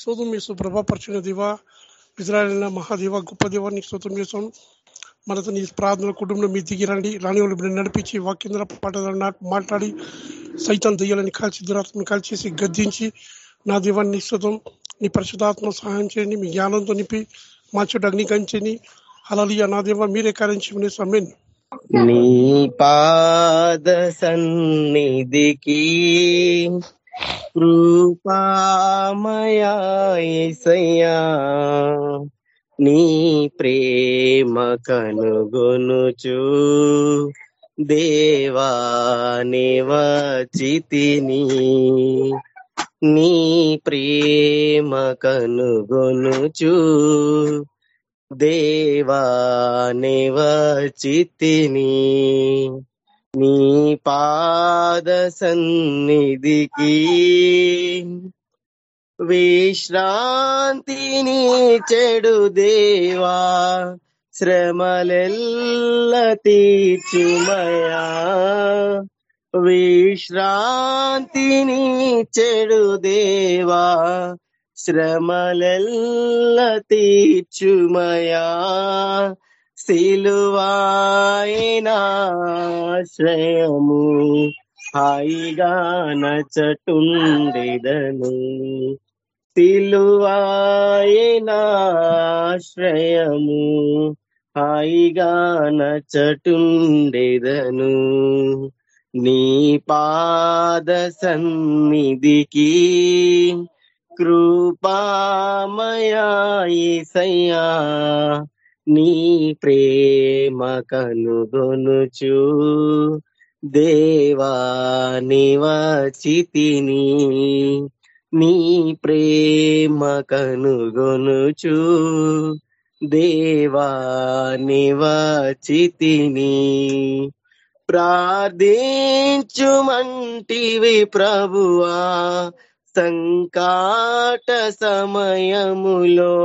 స్తోత్రం చేస్తూ ప్రభాపరిచిన దివ ఇజ్రాయల్ మహాదేవ గొప్ప దేవ నీకు స్తోత్రం చేస్తాం. మనతో నీ ప్రార్థన కుటుంబంలో మీ దిగి రండి. రాని వాళ్ళు నడిపించి వాక్యంధ్ర పాట మాట్లాడి సైతం దెయ్యాలని కాల్చి దురాత్మను కాల్చేసి గద్దించి నా దేవాన్ని నిశ్చితం నీ పరిశుధాత్మ సహాయం చేయండి మీ జ్ఞానంతో నింపి మా చుట్టూ అగ్నికరించని అలలియ నా దేవ మీరే కార్యం సమ్మెన్ నీ పాద సన్నిధికి కృపామయాసయ్యా నీ ప్రేమ కనుగొనుచు. దేవా నివచితిని. నీ ప్రేమ కనుగొనుచు. దేవా నివచితిని. నీ పాద సన్నిధికి విశ్రాంతిని చెడు దేవా శ్రమలెల్ల తీర్చుమయా. విశ్రాంతిని చెడు దేవా శ్రమలెల్ల తీర్చుమయా. సిలువాయనాశ్రయము హాయిగా నచటుండెదను సిలువాయనాశ్రయము హాయిగా నచటుండెదను నీ పాద సన్నిధికి కృపామయా ఈసయ్యా. నీ ప్రేమ కనుగొనుచు. దేవా నివచితిని నీ ప్రేమ కనుగొనుచు. దేవా నివచితిని ప్రార్థించుమంటివి ప్రభువా సంకాట సమయములో.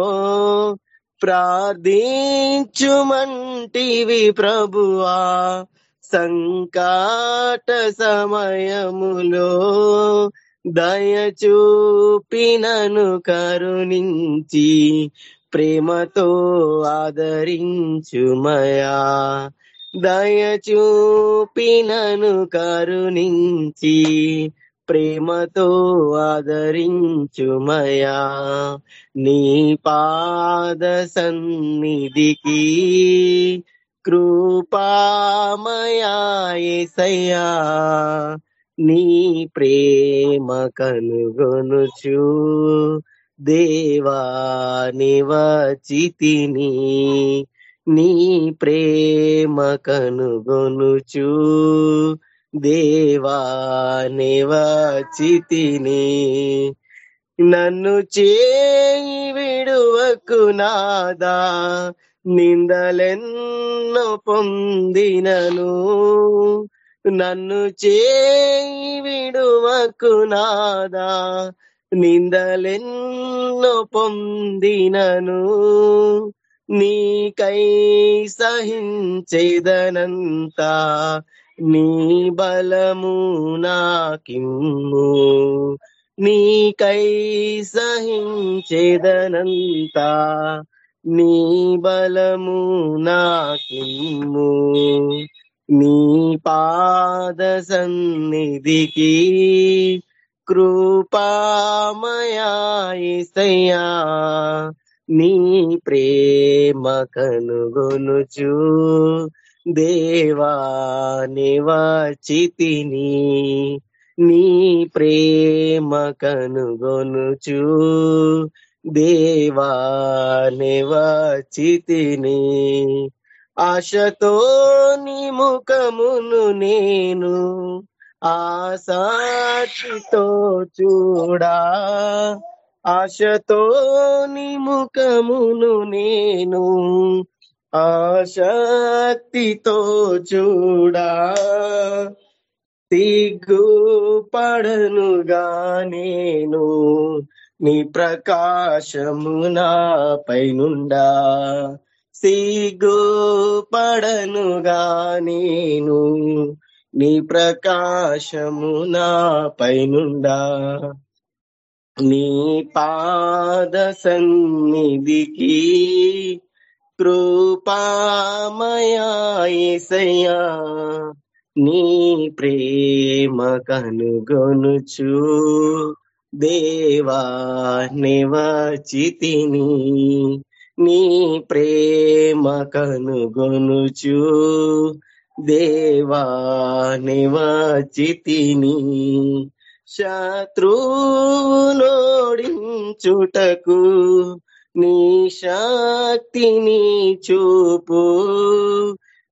ప్రార్థించుమంటివి ప్రభువా. సంకాట సమయములో దయచూపినను కరుణించి ప్రేమతో ఆదరించుమయా. దయచూపినను కరుణించి ప్రేమతో ఆదరించుమయా. నీ పాద సన్నిధికి కృపామయాసయ్యా నీ ప్రేమ కనుగొనుచు దేవా నివచితిని నీ ప్రేమ కనుగొనుచు దేవా నివచితిని నన్ను చేయి విడువకు నాదా నిందలెన్నో పొందినను. నన్ను చేయి విడువకు నాదా నిందలెన్నో పొందినను. నీకై సహించేదనంతా నీ బలము నాకిమ్ము. నీకై సహించేదనంతా నీ బలము నాకిమ్ము. నీ పాద సన్నిధికి కృపామయాసయ్యా నీ ప్రేమ కనుగొనుచు దేవా నివాచితిని నీ ప్రేమ కనుగొనుచు. దేవా నివాచితిని ఆశతో నీ ముఖమును నేను ఆసాచితో చూడా. ఆశతో నీ ముఖమును నేను ఆశక్తితో చూడా సిగ్గు పడనుగా నేను నీ ప్రకాశము నాపైనుండా సిగ్గు పడనుగా నేను నీ ప్రకాశము నాపైనుండా నీ పాద సన్నిధికి కృపామయాసయ్యా నీ ప్రేమ కనుగొనుచు. దేవా నివచితిని నీ ప్రేమ కనుగొనుచు. దేవా నివచితిని శత్రువునోడించుటకు నీ శక్తిని చూపు.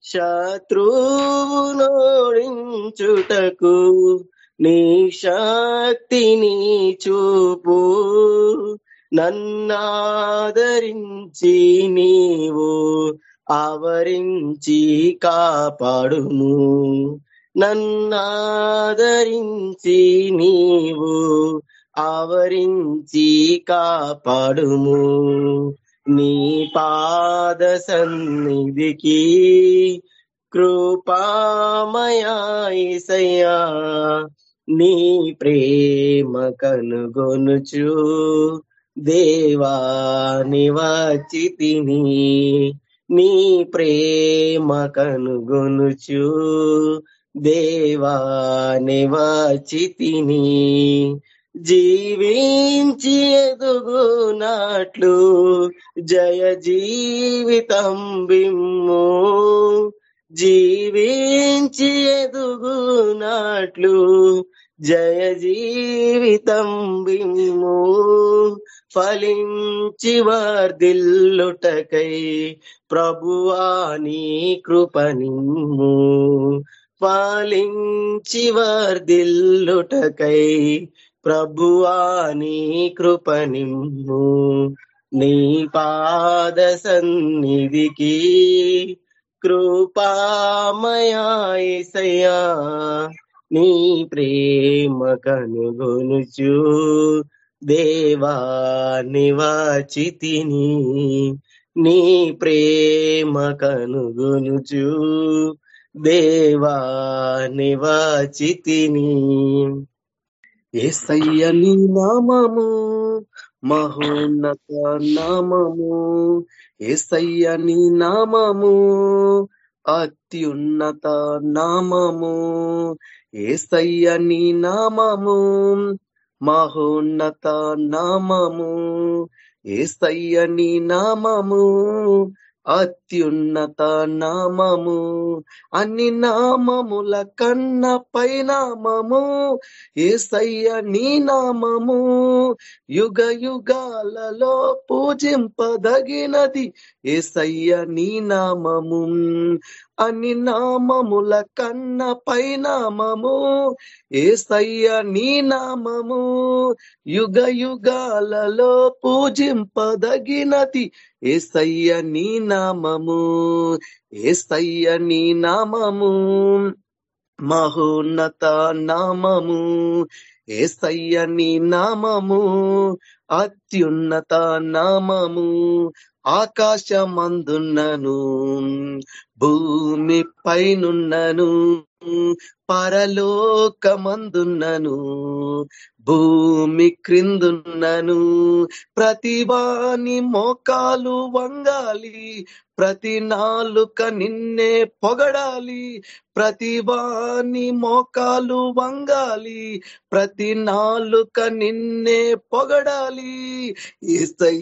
శత్రువునోడించుటకు నీ శక్తిని చూపు. నన్నాదరించి నీవు ఆవరించి కాపాడుము. నన్నాదరించి నీవు ఆవరించి కాపాడుము. నీ పాద సన్నిధికి కృపామయాసయ్యా నీ ప్రేమ కనుగొనుచు దేవా నివచితిని. నీ ప్రేమ కనుగొనుచు దేవా నివచితిని. జీవించి ఎదుగునాట్లు జయ జీవితం బిమ్ము. జీవించి ఎదుగునాట్లు జయ జీవితం బిమ్ము. ఫలించి వర్దిల్లుటకై ప్రభువాని కృపనిమ్ము ఫలించి వర్దిల్లుటకై ప్రభువా ప్రభువాని కృపనిమ్ము నీ పాద సన్నిధికి కృపామయాసయ్యా నీ ప్రేమ కనుగొనుచు దేవా నివాచితిని. నీ ప్రేమ కనుగొనుచు దేవా నివాచితిని. ఏసయ్య నీ నామము మహోన్నత నామము. ఏసయ్య నీ నామము అత్యున్నత నామము. ఏసయ్య నీ నామము మహోన్నత నామము. ఏసయ్య నీ నామము అత్యున్నత నామము అన్ని నామముల కన్న పై నామము ఏసయ్య నీ నామము. యుగ యుగాలలో పూజింపదగినది ఏసయ్య నీ నామము. అని నామముల కన్న పైనామము. ఏసయ్య నీ నామము. యుగ యుగాలలో పూజింపదగినది ఏసయ్య నీ నామము. ఏసయ్య నీ నామము. మహోన్నత నామము. ఏసయ్య నీ నామము. అత్యున్నత నామము. ఆకాశమందున్నను భూమి పైనున్నను పరలోకమందున్నను భూమి క్రిందున్నను ప్రతివాని మోకాలు వంగాలి ప్రతి నాలుక నిన్నే పొగడాలి ప్రతివాని మోకాలు వంగాలి ప్రతి నాలుక నిన్నే పొగడాలి. ఏసై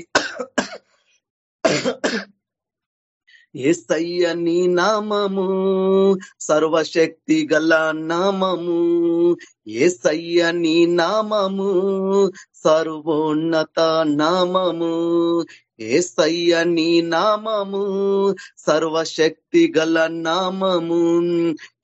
ఏస్తయ్య నీ నామము సర్వశక్తి గల నామము. ఏస్తయ్య నీ నామము సర్వోన్నత నామము. ఏసయ్య నీ నామము సర్వశక్తి గల నామము.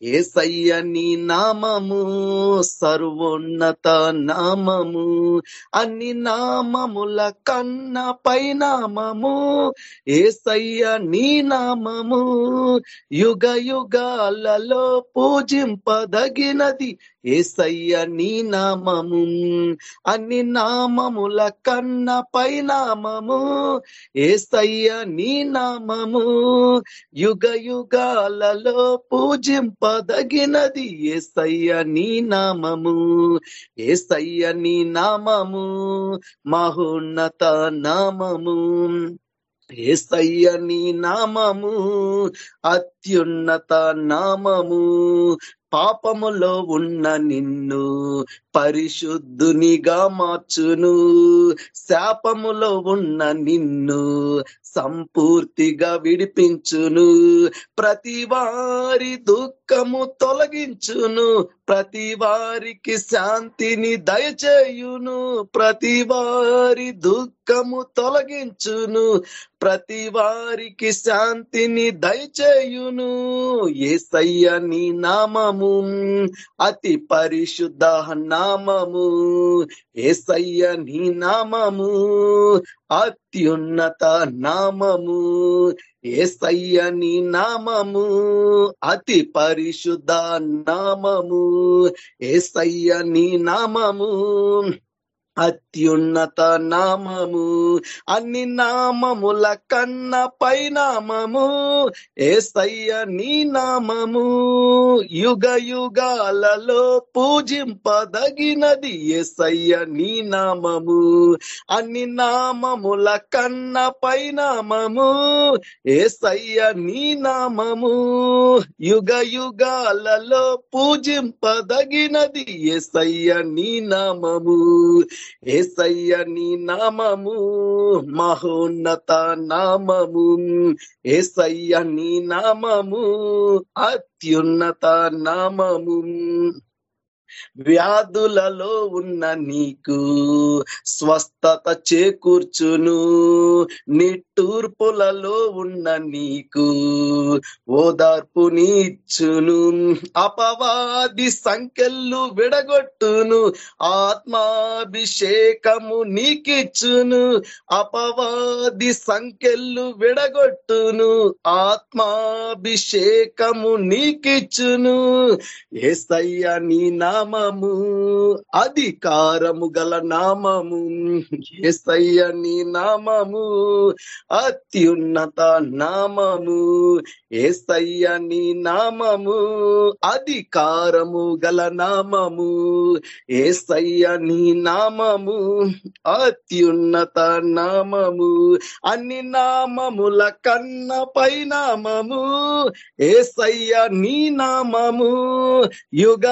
ఏసయ్య నీ నామము సర్వోన్నత నామము. అన్ని నామముల కన్న పైనామము. ఏసయ్య నీ నామము యుగ యుగాలలో పూజింపదగినది ఏసయ్య నీ నామము. అన్ని నామముల కన్న పైనామము ఏస్తయ్య నీ నామము యుగ యుగాలలో పూజింపదగినది. ఏస్తయ్య నీ నామము ఏస్తయ్య నీ నామము మహోన్నత నామము. ఏస్తయ్య నీ నామము అత్యున్నత నామము పాపములో ఉన్న నిన్ను పరిశుద్ధునిగా మార్చును. శాపములో ఉన్న నిన్ను సంపూర్తిగా విడిపించును. ప్రతి వారి దుఃఖము తొలగించును. ప్రతి వారికి శాంతిని దయచేయును. ప్రతి వారి దుఃఖము తొలగించును. ప్రతి వారికి శాంతిని దయచేయును. ఏసయ్య నీ నామము అతి పరిశుద్ధ నామము. ఏసయ్య నీ నామము అత్యున్నత నామము. ఏసయ్య నీ నామము అతి పరిశుద్ధ నామము. ఏసయ్య నీ నామము. అత్యున్నత నామము అన్ని నామముల కన్న పైనామము ఏసయ్య నీ నామము. యుగ యుగాలలో పూజింపదగినది ఏసయ్య నీ నామము. అన్ని నామముల కన్న పైనామము ఏసయ్య నీ నామము. యుగ యుగాలలో పూజింపదగినది ఏసయ్య నీ నామము. ఏసయ్య నీ నామము మహోన్నత నామము. ఏసయ్య నీ నామము అత్యున్నత నామము. వ్యాధులలో ఉన్న నీకు స్వస్థత చేకూర్చును. నిట్టూర్పులలో ఉన్న నీకు ఓదార్పునిచ్చును. అపవాది సంఖ్యలు విడగొట్టును. ఆత్మాభిషేకము నీకిచ్చును. అపవాది సంఖ్యలు విడగొట్టును. ఆత్మాభిషేకము నీకిచ్చును. ఏసయ్య నీ నామము అధికారము గల నామము ఏసయ్య నీ నామము అత్యున్నత నామము ఏసయ్య నీ నామము అధికారము గల నామము ఏసయ్య నీ నామము అత్యున్నత నామము అన్ని నామముల కన్న పైనామము ఏసయ్య నీ నామము యుగ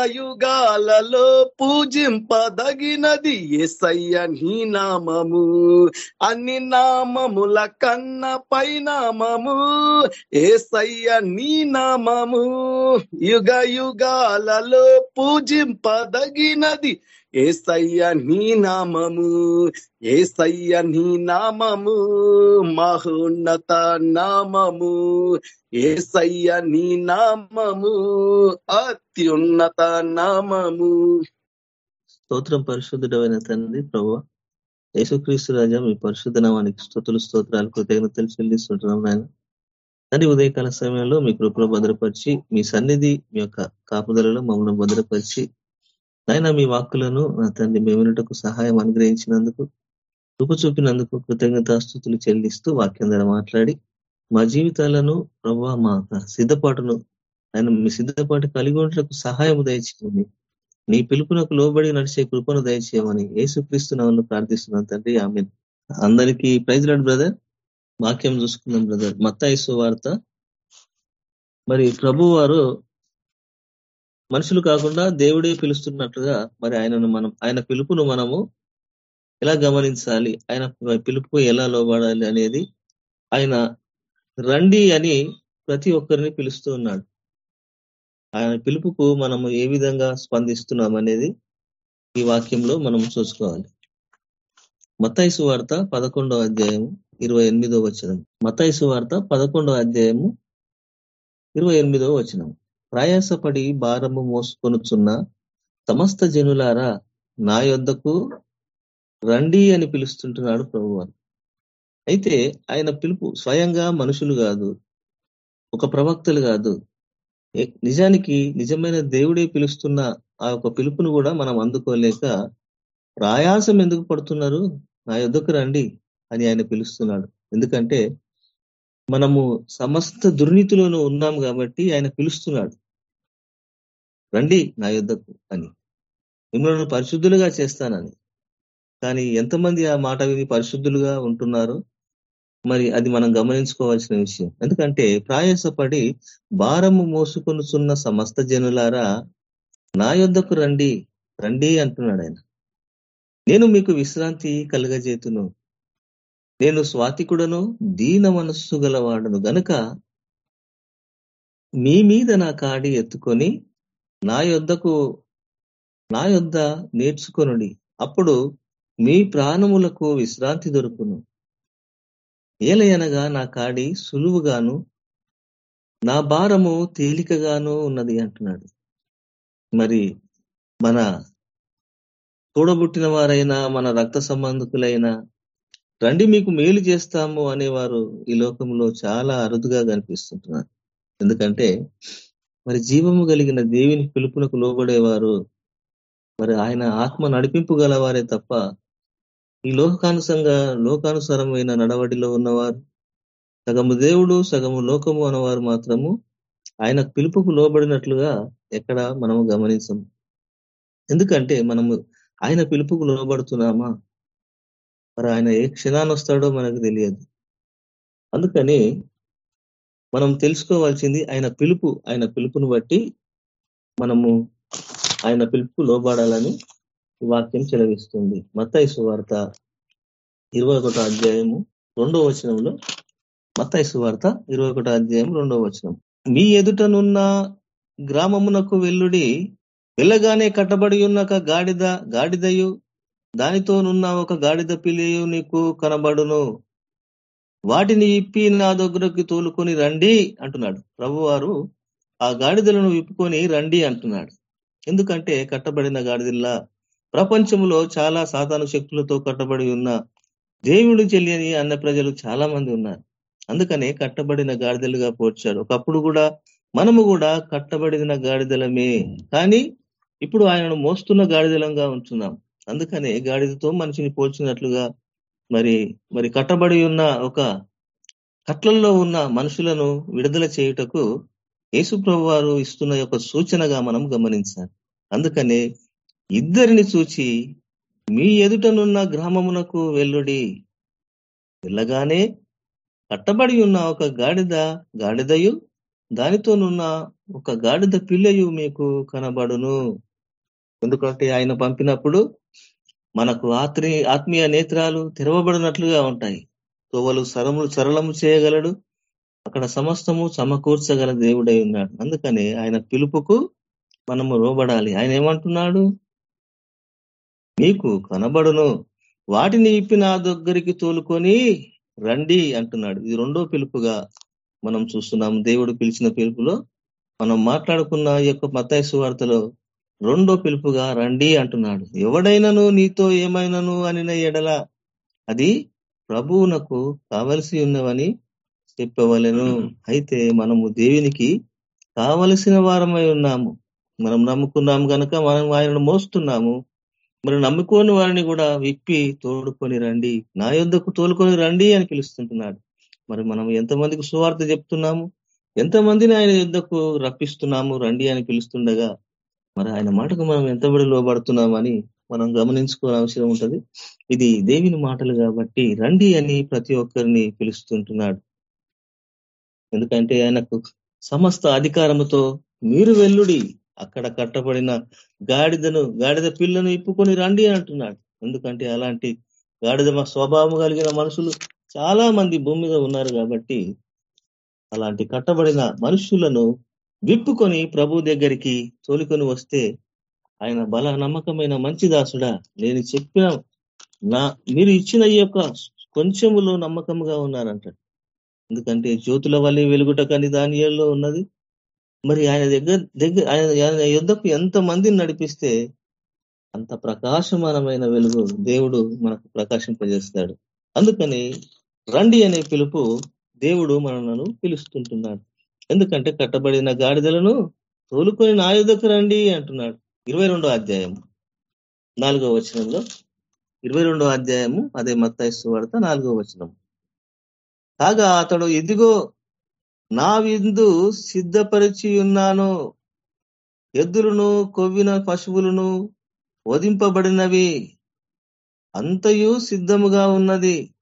యుగాలలో పూజింపదగినది ఏసయ్య నీ నామము. అన్ని నామముల కన్న పై నామము. ఏసయ్య నీ నామము. యుగ యుగాలలో పూజింపదగినది ఏసయ్య నీ నామము ఏసయ్య నీ నామము మహోన్నత నామము ఏసయ్య నీ నామము అత్యున్నత నామము. స్తోత్రం పరిశుద్ధుడమైన తండ్రి ప్రభు యేసుక్రీస్తు రాజా మీ పరిశుద్ధ నామానికి స్తోతులు స్తోత్రాలు కృతజ్ఞతలు చెల్లిస్తుంటున్నాం నాయన. తండ్రి ఉదయకాల సమయంలో మీ కృపలో భద్రపరిచి మీ సన్నిధి మీ యొక్క కాపుదలలో మమ్మల్ని భద్రపరిచి నాయన మీ వాక్కులను నా తండ్రి మేమినటకు సహాయం అనుగ్రహించినందుకు కృప చూపినందుకు కృతజ్ఞతాస్థుతులు చెల్లిస్తూ వాక్యం ద్వారా మాట్లాడి మా జీవితాలను ప్రభావ మా సిద్ధపాటును ఆయన మీ సిద్ధపాటు కలిగి ఉండటకు సహాయం దయచేయమని నీ పిలుపునకు లోబడి నడిచే కృపను దయచేయమని ఏసుక్రీస్తున్నామని ప్రార్థిస్తున్నాను తండ్రి. ఆమె అందరికీ ప్రైజ్ లాడ్ బ్రదర్. వాక్యం చూసుకున్నాం బ్రదర్. మత్తాయిసు వార్త. మరి ప్రభు వారు మనుషులు కాకుండా దేవుడే పిలుస్తున్నట్లుగా మరి ఆయనను మనం ఆయన పిలుపును మనము ఎలా గమనించాలి? ఆయన పిలుపు ఎలా లోబడాలి అనేది ఆయన రండి అని ప్రతి ఒక్కరిని పిలుస్తూ ఉన్నాడు. ఆయన పిలుపుకు మనము ఏ విధంగా స్పందిస్తున్నాం అనేది ఈ వాక్యంలో మనం చూసుకోవాలి. మతైసు వార్త పదకొండవ అధ్యాయము ఇరవై ఎనిమిదో వచనం. మతైసు వార్త పదకొండవ అధ్యాయము ఇరవై ఎనిమిదో వచనం. ప్రయాసపడి భారము మోసుకొనుచున్న సమస్త జనులారా నా యొద్దకు రండి అని పిలుస్తుంటున్నాడు ప్రభువారు. అయితే ఆయన పిలుపు స్వయంగా మనుషులు కాదు ఒక ప్రవక్తలు కాదు. నిజానికి నిజమైన దేవుడే పిలుస్తున్న ఆ యొక్క పిలుపును కూడా మనం అందుకోలేక ప్రయాసం ఎందుకు పడుతున్నారు? నా యొద్దకు రండి అని ఆయన పిలుస్తున్నాడు. ఎందుకంటే మనము సమస్త దుర్నీతిలోనూ ఉన్నాం కాబట్టి ఆయన పిలుస్తున్నాడు. రండి నా యుద్ధకు అని. మిమ్మల్ని పరిశుద్ధులుగా చేస్తానని. కానీ ఎంతమంది ఆ మాట విని పరిశుద్ధులుగా ఉంటున్నారో? మరి అది మనం గమనించుకోవాల్సిన విషయం. ఎందుకంటే ప్రాయసపడి భారము మోసుకొనుచున్న సమస్త జనులారా నా యొద్దకు రండి రండి అంటున్నాడు ఆయన. నేను మీకు విశ్రాంతి కలగజేతును. నేను స్వాతికుడను దీన మనస్సు గలవాడను. గనుక మీ మీద నా కాడి ఎత్తుకొని నా యొద్దకు నా యొద్ద నేర్చుకొనుడి. అప్పుడు మీ ప్రాణములకు విశ్రాంతి దొరుకును. ఏలయనగా నా కాడి సులువుగాను నా భారము తేలికగాను ఉన్నది అంటున్నాడు. మరి మన తోడబుట్టిన వారైనా మన రక్త సంబంధికులైనా రండి మీకు మేలు చేస్తాము అనేవారు ఈ లోకంలో చాలా అరుదుగా కనిపిస్తుంటున్నారు. ఎందుకంటే మరి జీవము కలిగిన దేవిని పిలుపునకు లోబడేవారు. మరి ఆయన ఆత్మ నడిపింపు గలవారే తప్ప ఈ లోకానుసంగా లోకానుసారమైన నడవడిలో ఉన్నవారు సగము దేవుడు సగము లోకము అన్నవారు మాత్రము ఆయన పిలుపుకు లోబడినట్లుగా ఎక్కడ మనము గమనించము. ఎందుకంటే మనము ఆయన పిలుపుకు లోబడుతున్నామా? మరి ఆయన ఏ క్షణాన్ని వస్తాడో మనకు తెలియదు. అందుకని మనం తెలుసుకోవాల్సింది ఆయన పిలుపు ఆయన పిలుపును బట్టి మనము ఆయన పిలుపు లోబడాలని వాక్యం చెలవిస్తుంది. మత్తైసు వార్త ఇరవై ఒకటో అధ్యాయము రెండో వచనంలో మత్తైసు వార్త ఇరవై ఒకటో అధ్యాయం రెండో వచనం. మీ ఎదుటనున్న గ్రామమునకు వెల్లుడి వెళ్ళగానే కట్టబడి ఉన్న ఒక గాడిద గాడిదయు దానితోనున్న ఒక గాడిద పిలియు నీకు కనబడును. వాటిని ఇప్పి నా దగ్గరకు తోలుకొని రండి అంటున్నాడు. ప్రభువారు ఆ గాడిదలను విప్పుకొని రండి అంటున్నాడు. ఎందుకంటే కట్టబడిన గాడిదల్లా ప్రపంచంలో చాలా సాధారణ శక్తులతో కట్టబడి ఉన్న దేవుడు చెల్లియని అన్న ప్రజలు చాలా మంది ఉన్నారు. అందుకనే కట్టబడిన గాడిదలుగా పోర్చాడు ఒకప్పుడు కూడా మనము కూడా కట్టబడిన గాడిదలమే. కానీ ఇప్పుడు ఆయనను మోస్తున్న గాడిదలంగా ఉంటున్నాం. అందుకనే గాడిదతో మనిషిని పోల్చినట్లుగా మరి మరి కట్టబడి ఉన్న ఒక కట్లల్లో ఉన్న మనుషులను విడుదల చేయుటకు యేసుప్రభు వారు ఇస్తున్న యొక్క సూచనగా మనం గమనించాలి. అందుకనే ఇద్దరిని చూచి మీ ఎదుటనున్న గ్రామమునకు వెల్లుడి వెళ్ళగానే కట్టబడి ఉన్న ఒక గాడిద గాడిదయు దానితోనున్న ఒక గాడిద పిల్లయు మీకు కనబడును. ఎందుకంటే ఆయన పంపినప్పుడు మనకు ఆత్రి ఆత్మీయ నేత్రాలు తెరవబడినట్లుగా ఉంటాయి. తోవలు సరములు సరళము చేయగలడు. అక్కడ సమస్తము సమకూర్చగల దేవుడై ఉన్నాడు. అందుకని ఆయన పిలుపుకు మనము రోబడాలి ఆయన ఏమంటున్నాడు? మీకు కనబడును. వాటిని ఇప్పి నా దగ్గరికి తోలుకొని రండి అంటున్నాడు. ఇది రెండో పిలుపుగా మనం చూస్తున్నాం. దేవుడు పిలిచిన పిలుపులో మనం మాట్లాడుకున్న యొక్క మతాయి వార్తలో రెండో పిలుపుగా రండి అంటున్నాడు. ఎవడైనను నీతో ఏమైనను అనిన ఎడల అది ప్రభువునకు కావలసి ఉన్నవని చెప్పవలను. అయితే మనము దేవునికి కావలసిన వారమై ఉన్నాము. మనం నమ్ముకున్నాము కనుక మనం ఆయనను మోస్తున్నాము. మరి నమ్ముకోని వారిని కూడా విప్పి తోడుకొని రండి. నా యొద్దకు తోలుకొని రండి అని పిలుస్తుంటున్నాడు. మరి మనం ఎంతమందికి సువార్త చెప్తున్నాము? ఎంతమందిని ఆయన యుద్ధకు రప్పిస్తున్నాము? రండి అని పిలుస్తుండగా మరి ఆయన మాటకు మనం ఎంతబడి లోబడుతున్నామని మనం గమనించుకోవాల్సిన అవసరం ఉంటది. ఇది దేవిని మాటలు కాబట్టి రండి అని ప్రతి ఒక్కరిని పిలుస్తుంటున్నాడు. ఎందుకంటే ఆయనకు సమస్త అధికారముతో మీరు వెల్లుడి అక్కడ కట్టబడిన గాడిదను గాడిద పిల్లను ఇప్పుకొని రండి అంటున్నాడు. ఎందుకంటే అలాంటి గాడిద స్వభావం కలిగిన మనుషులు చాలా మంది భూమి మీద ఉన్నారు కాబట్టి అలాంటి కట్టబడిన మనుషులను విప్పుకొని ప్రభు దగ్గరికి తోలుకొని వస్తే ఆయన బల నమ్మకమైన మంచి దాసుడా నేను చెప్పిన నా మీరు ఇచ్చిన ఈ యొక్క కొంచెములో నమ్మకంగా ఉన్నారంటాడు. ఎందుకంటే జ్యోతుల వల్ల వెలుగుట కానీ దానిలో ఉన్నది. మరి ఆయన దగ్గర దగ్గర ఆయన యుద్ధకు ఎంత మందిని నడిపిస్తే అంత ప్రకాశమానమైన వెలుగు దేవుడు మనకు ప్రకాశింపజేస్తాడు. అందుకని రండి అనే పిలుపు దేవుడు మనలను పిలుస్తుంటున్నాడు. ఎందుకంటే కట్టబడిన గాడిదలను తోలుకొని నా యుద్ధకు రండి అంటున్నాడు. ఇరవై అధ్యాయము. నాలుగో వచనంలో ఇరవై అధ్యాయము అదే మత్తాయిస్తూ వాడతా నాలుగో వచనం కాగా అతడు ఇదిగో నా విందు సిద్ధపరిచి ఉన్నాను. ఎద్దులను కొవ్విన పశువులను వధింపబడినవి అంతయు సిద్ధముగా ఉన్నది.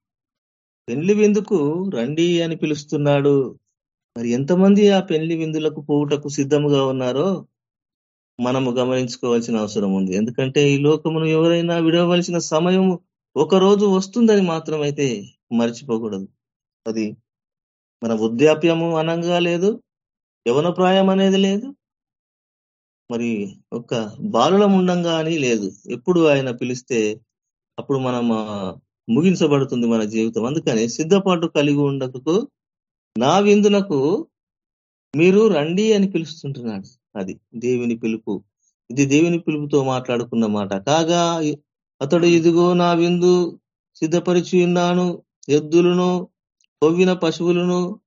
పెళ్ళి విందుకు రండి అని పిలుస్తున్నాడు. మరి ఎంతమంది ఆ పెళ్ళి విందులకు పోవుటకు సిద్ధముగా ఉన్నారో మనము గమనించుకోవాల్సిన అవసరం ఉంది. ఎందుకంటే ఈ లోకమును ఎవరైనా విడవలసిన సమయం ఒక రోజు వస్తుందని మాత్రమైతే మర్చిపోకూడదు. అది మన వృద్ధాప్యము అనంగా లేదు యవన ప్రాయం అనేది లేదు మరి ఒక బాలులం ఉండంగా అని లేదు. ఎప్పుడు ఆయన పిలిస్తే అప్పుడు మనం ముగించబడుతుంది మన జీవితం. అందుకని సిద్ధపాటు కలిగి ఉండకు నా విందునకు మీరు రండి అని పిలుస్తుంటున్నాడు. అది దేవుని పిలుపు. ఇది దేవుని పిలుపుతో మాట్లాడుకున్న మాట. కాగా అతడు ఇదిగో నా విందు సిద్ధపరిచి ఉన్నాను. ఎద్దులను కొవ్విన పశువులను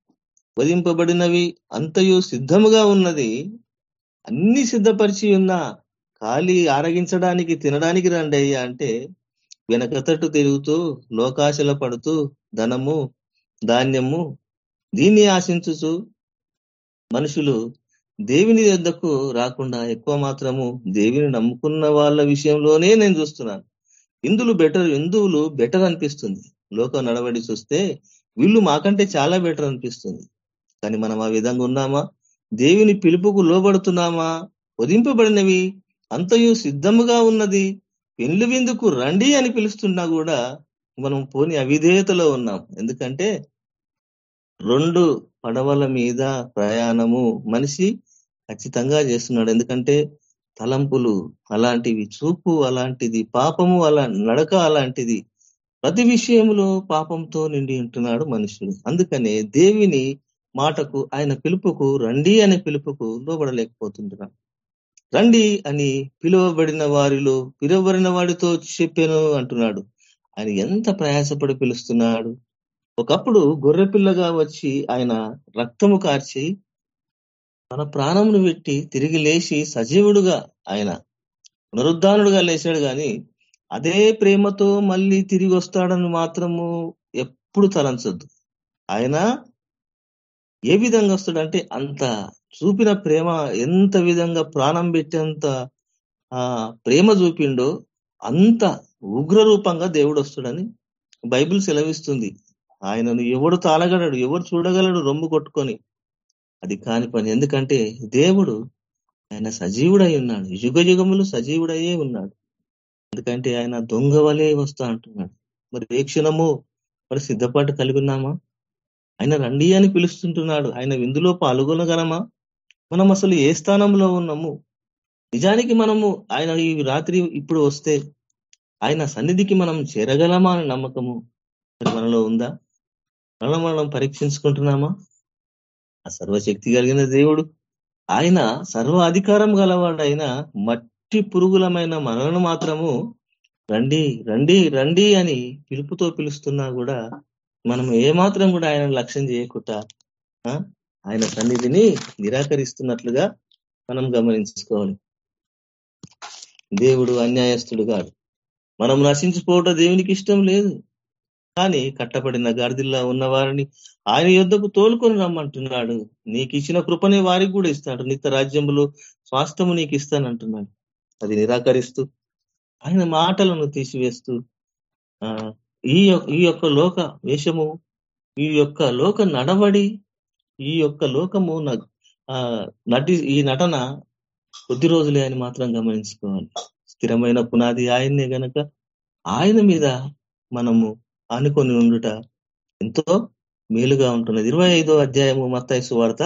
వధింపబడినవి అంతయు సిద్ధముగా ఉన్నది. అన్ని సిద్ధపరిచి ఉన్నా ఖాళీ ఆరగించడానికి తినడానికి రండి అయ్యా అంటే వెనకతట్టు తిరుగుతూ లోకాశల పడుతూ ధనము ధాన్యము దీన్ని ఆశించుచు మనుషులు దేవుని వద్దకు రాకుండా ఎక్కువ మాత్రము దేవిని నమ్ముకున్న వాళ్ళ విషయంలోనే నేను చూస్తున్నాను. ఇందులు బెటర్ హిందువులు బెటర్ అనిపిస్తుంది. లోక నడవడి చూస్తే వీళ్ళు మాకంటే చాలా బెటర్ అనిపిస్తుంది. కానీ మనం ఆ విధంగా ఉన్నామా? దేవుని పిలుపుకు లోబడుతున్నామా? వదింపబడినవి అంతయు సిద్ధముగా ఉన్నది. పెళ్ళి విందుకు రండి అని పిలుస్తున్నా కూడా మనం పోని అవిధేయతలో ఉన్నాం. ఎందుకంటే రెండు పడవల మీద ప్రయాణము మనిషి ఖచ్చితంగా చేస్తున్నాడు. ఎందుకంటే తలంపులు అలాంటివి చూపు అలాంటిది పాపము అలా నడక అలాంటిది ప్రతి విషయంలో పాపంతో నిండి ఉంటున్నాడు మనుషుడు. అందుకనే దేవిని మాటకు ఆయన పిలుపుకు రండి అనే పిలుపుకు లోబడలేకపోతుంటున్నాడు రండి అని పిలువబడిన వారిలో పిలువబడిన వాడితో చెప్పాను అంటున్నాడు. ఆయన ఎంత ప్రయాసపడి పిలుస్తున్నాడు? ఒకప్పుడు గొర్రెపిల్లగా వచ్చి ఆయన రక్తము కార్చి తన ప్రాణమును పెట్టి తిరిగి లేచి సజీవుడుగా ఆయన పునరుద్ధానుడుగా లేచాడు గాని అదే ప్రేమతో మళ్ళీ తిరిగి వస్తాడని మాత్రము ఎప్పుడు తలంచొద్దు. ఆయన ఏ విధంగా వస్తాడంటే అంత చూపిన ప్రేమ ఎంత విధంగా ప్రాణం పెట్టేంత ఆ ప్రేమ చూపిండో అంత ఉగ్ర రూపంగా దేవుడు వస్తాడని బైబిల్ సెలవిస్తుంది. ఆయనను ఎవడు తాళగలడు ఎవడు చూడగలడు రొమ్ము కొట్టుకొని. అది కాని పని. ఎందుకంటే దేవుడు ఆయన సజీవుడై ఉన్నాడు. యుగ యుగములు సజీవుడయ్యే ఉన్నాడు. ఎందుకంటే ఆయన దొంగ వలే వస్తా అంటున్నాడు. మరి ఏ క్షణము మరి సిద్ధపాటు కలిగి ఉన్నామా ఆయన రండి అని పిలుస్తుంటున్నాడు. ఆయన విందులో పాల్గొనగలమా? మనం అసలు ఏ స్థానంలో ఉన్నాము? నిజానికి మనము ఆయన ఈ రాత్రి ఇప్పుడు వస్తే ఆయన సన్నిధికి మనం చేరగలమా అని నమ్మకము మనలో ఉందా? మనం మనం పరీక్షించుకుంటున్నామా? ఆ సర్వశక్తి కలిగిన దేవుడు. ఆయన సర్వ అధికారం గలవాడు ఆయన మట్టి పురుగులమైన మనలను మాత్రము రండి రండి రండి అని పిలుపుతో పిలుస్తున్నా కూడా మనం ఏమాత్రం కూడా ఆయన లక్ష్యం చేయకుండా ఆయన సన్నిధిని నిరాకరిస్తున్నట్లుగా మనం గమనించుకోవాలి. దేవుడు అన్యాయస్తుడు కాదు. మనం నశించిపోవటం దేవునికి ఇష్టం లేదు. కానీ కట్టబడిన గార్దిల్లా ఉన్న వారిని ఆయన యుద్ధకు తోలుకొని రమ్మంటున్నాడు. నీకు ఇచ్చిన కృపనే వారికి కూడా ఇస్తాడు. నిత్య రాజ్యంలో స్వాస్థము నీకు ఇస్తానంటున్నాడు అది నిరాకరిస్తూ ఆయన మాటలను తీసివేస్తూ ఈ ఈ యొక్క లోక వేషము ఈ యొక్క లోక నడవడి ఈ యొక్క లోకము నటి ఈ నటన కొద్ది రోజులే అని మాత్రం గమనించుకోవాలి. స్థిరమైన పునాది ఆయన్నే గనక ఆయన మీద మనము ఆనుకొని ఉండుట ఎంతో మేలుగా ఉంటున్నది. ఇరవై ఐదో అధ్యాయము మత్తైసు వార్త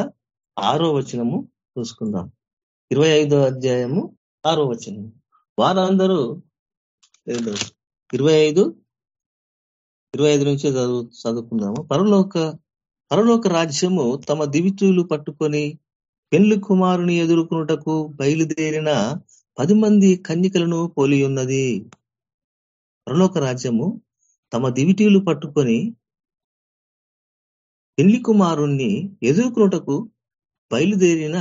ఆరో వచనము చూసుకుందాం. ఇరవై ఐదో అధ్యాయము ఆరో వచనము. వారందరూ ఇరవై ఐదు ఇరవై ఐదు నుంచి చదువు చదువుకుందాము. పరలోక పరలోక రాజ్యము తమ దివిచూలు పట్టుకొని పెళ్ళి కుమారుని ఎదుర్కొనుటకు బయలుదేరిన పది మంది కన్నికలను పోలి ఉన్నది పరలోక రాజ్యము తమ దివిటీలు పట్టుకొని పెళ్ళి కుమారుణ్ణి ఎదుర్కొనుటకు బయలుదేరిన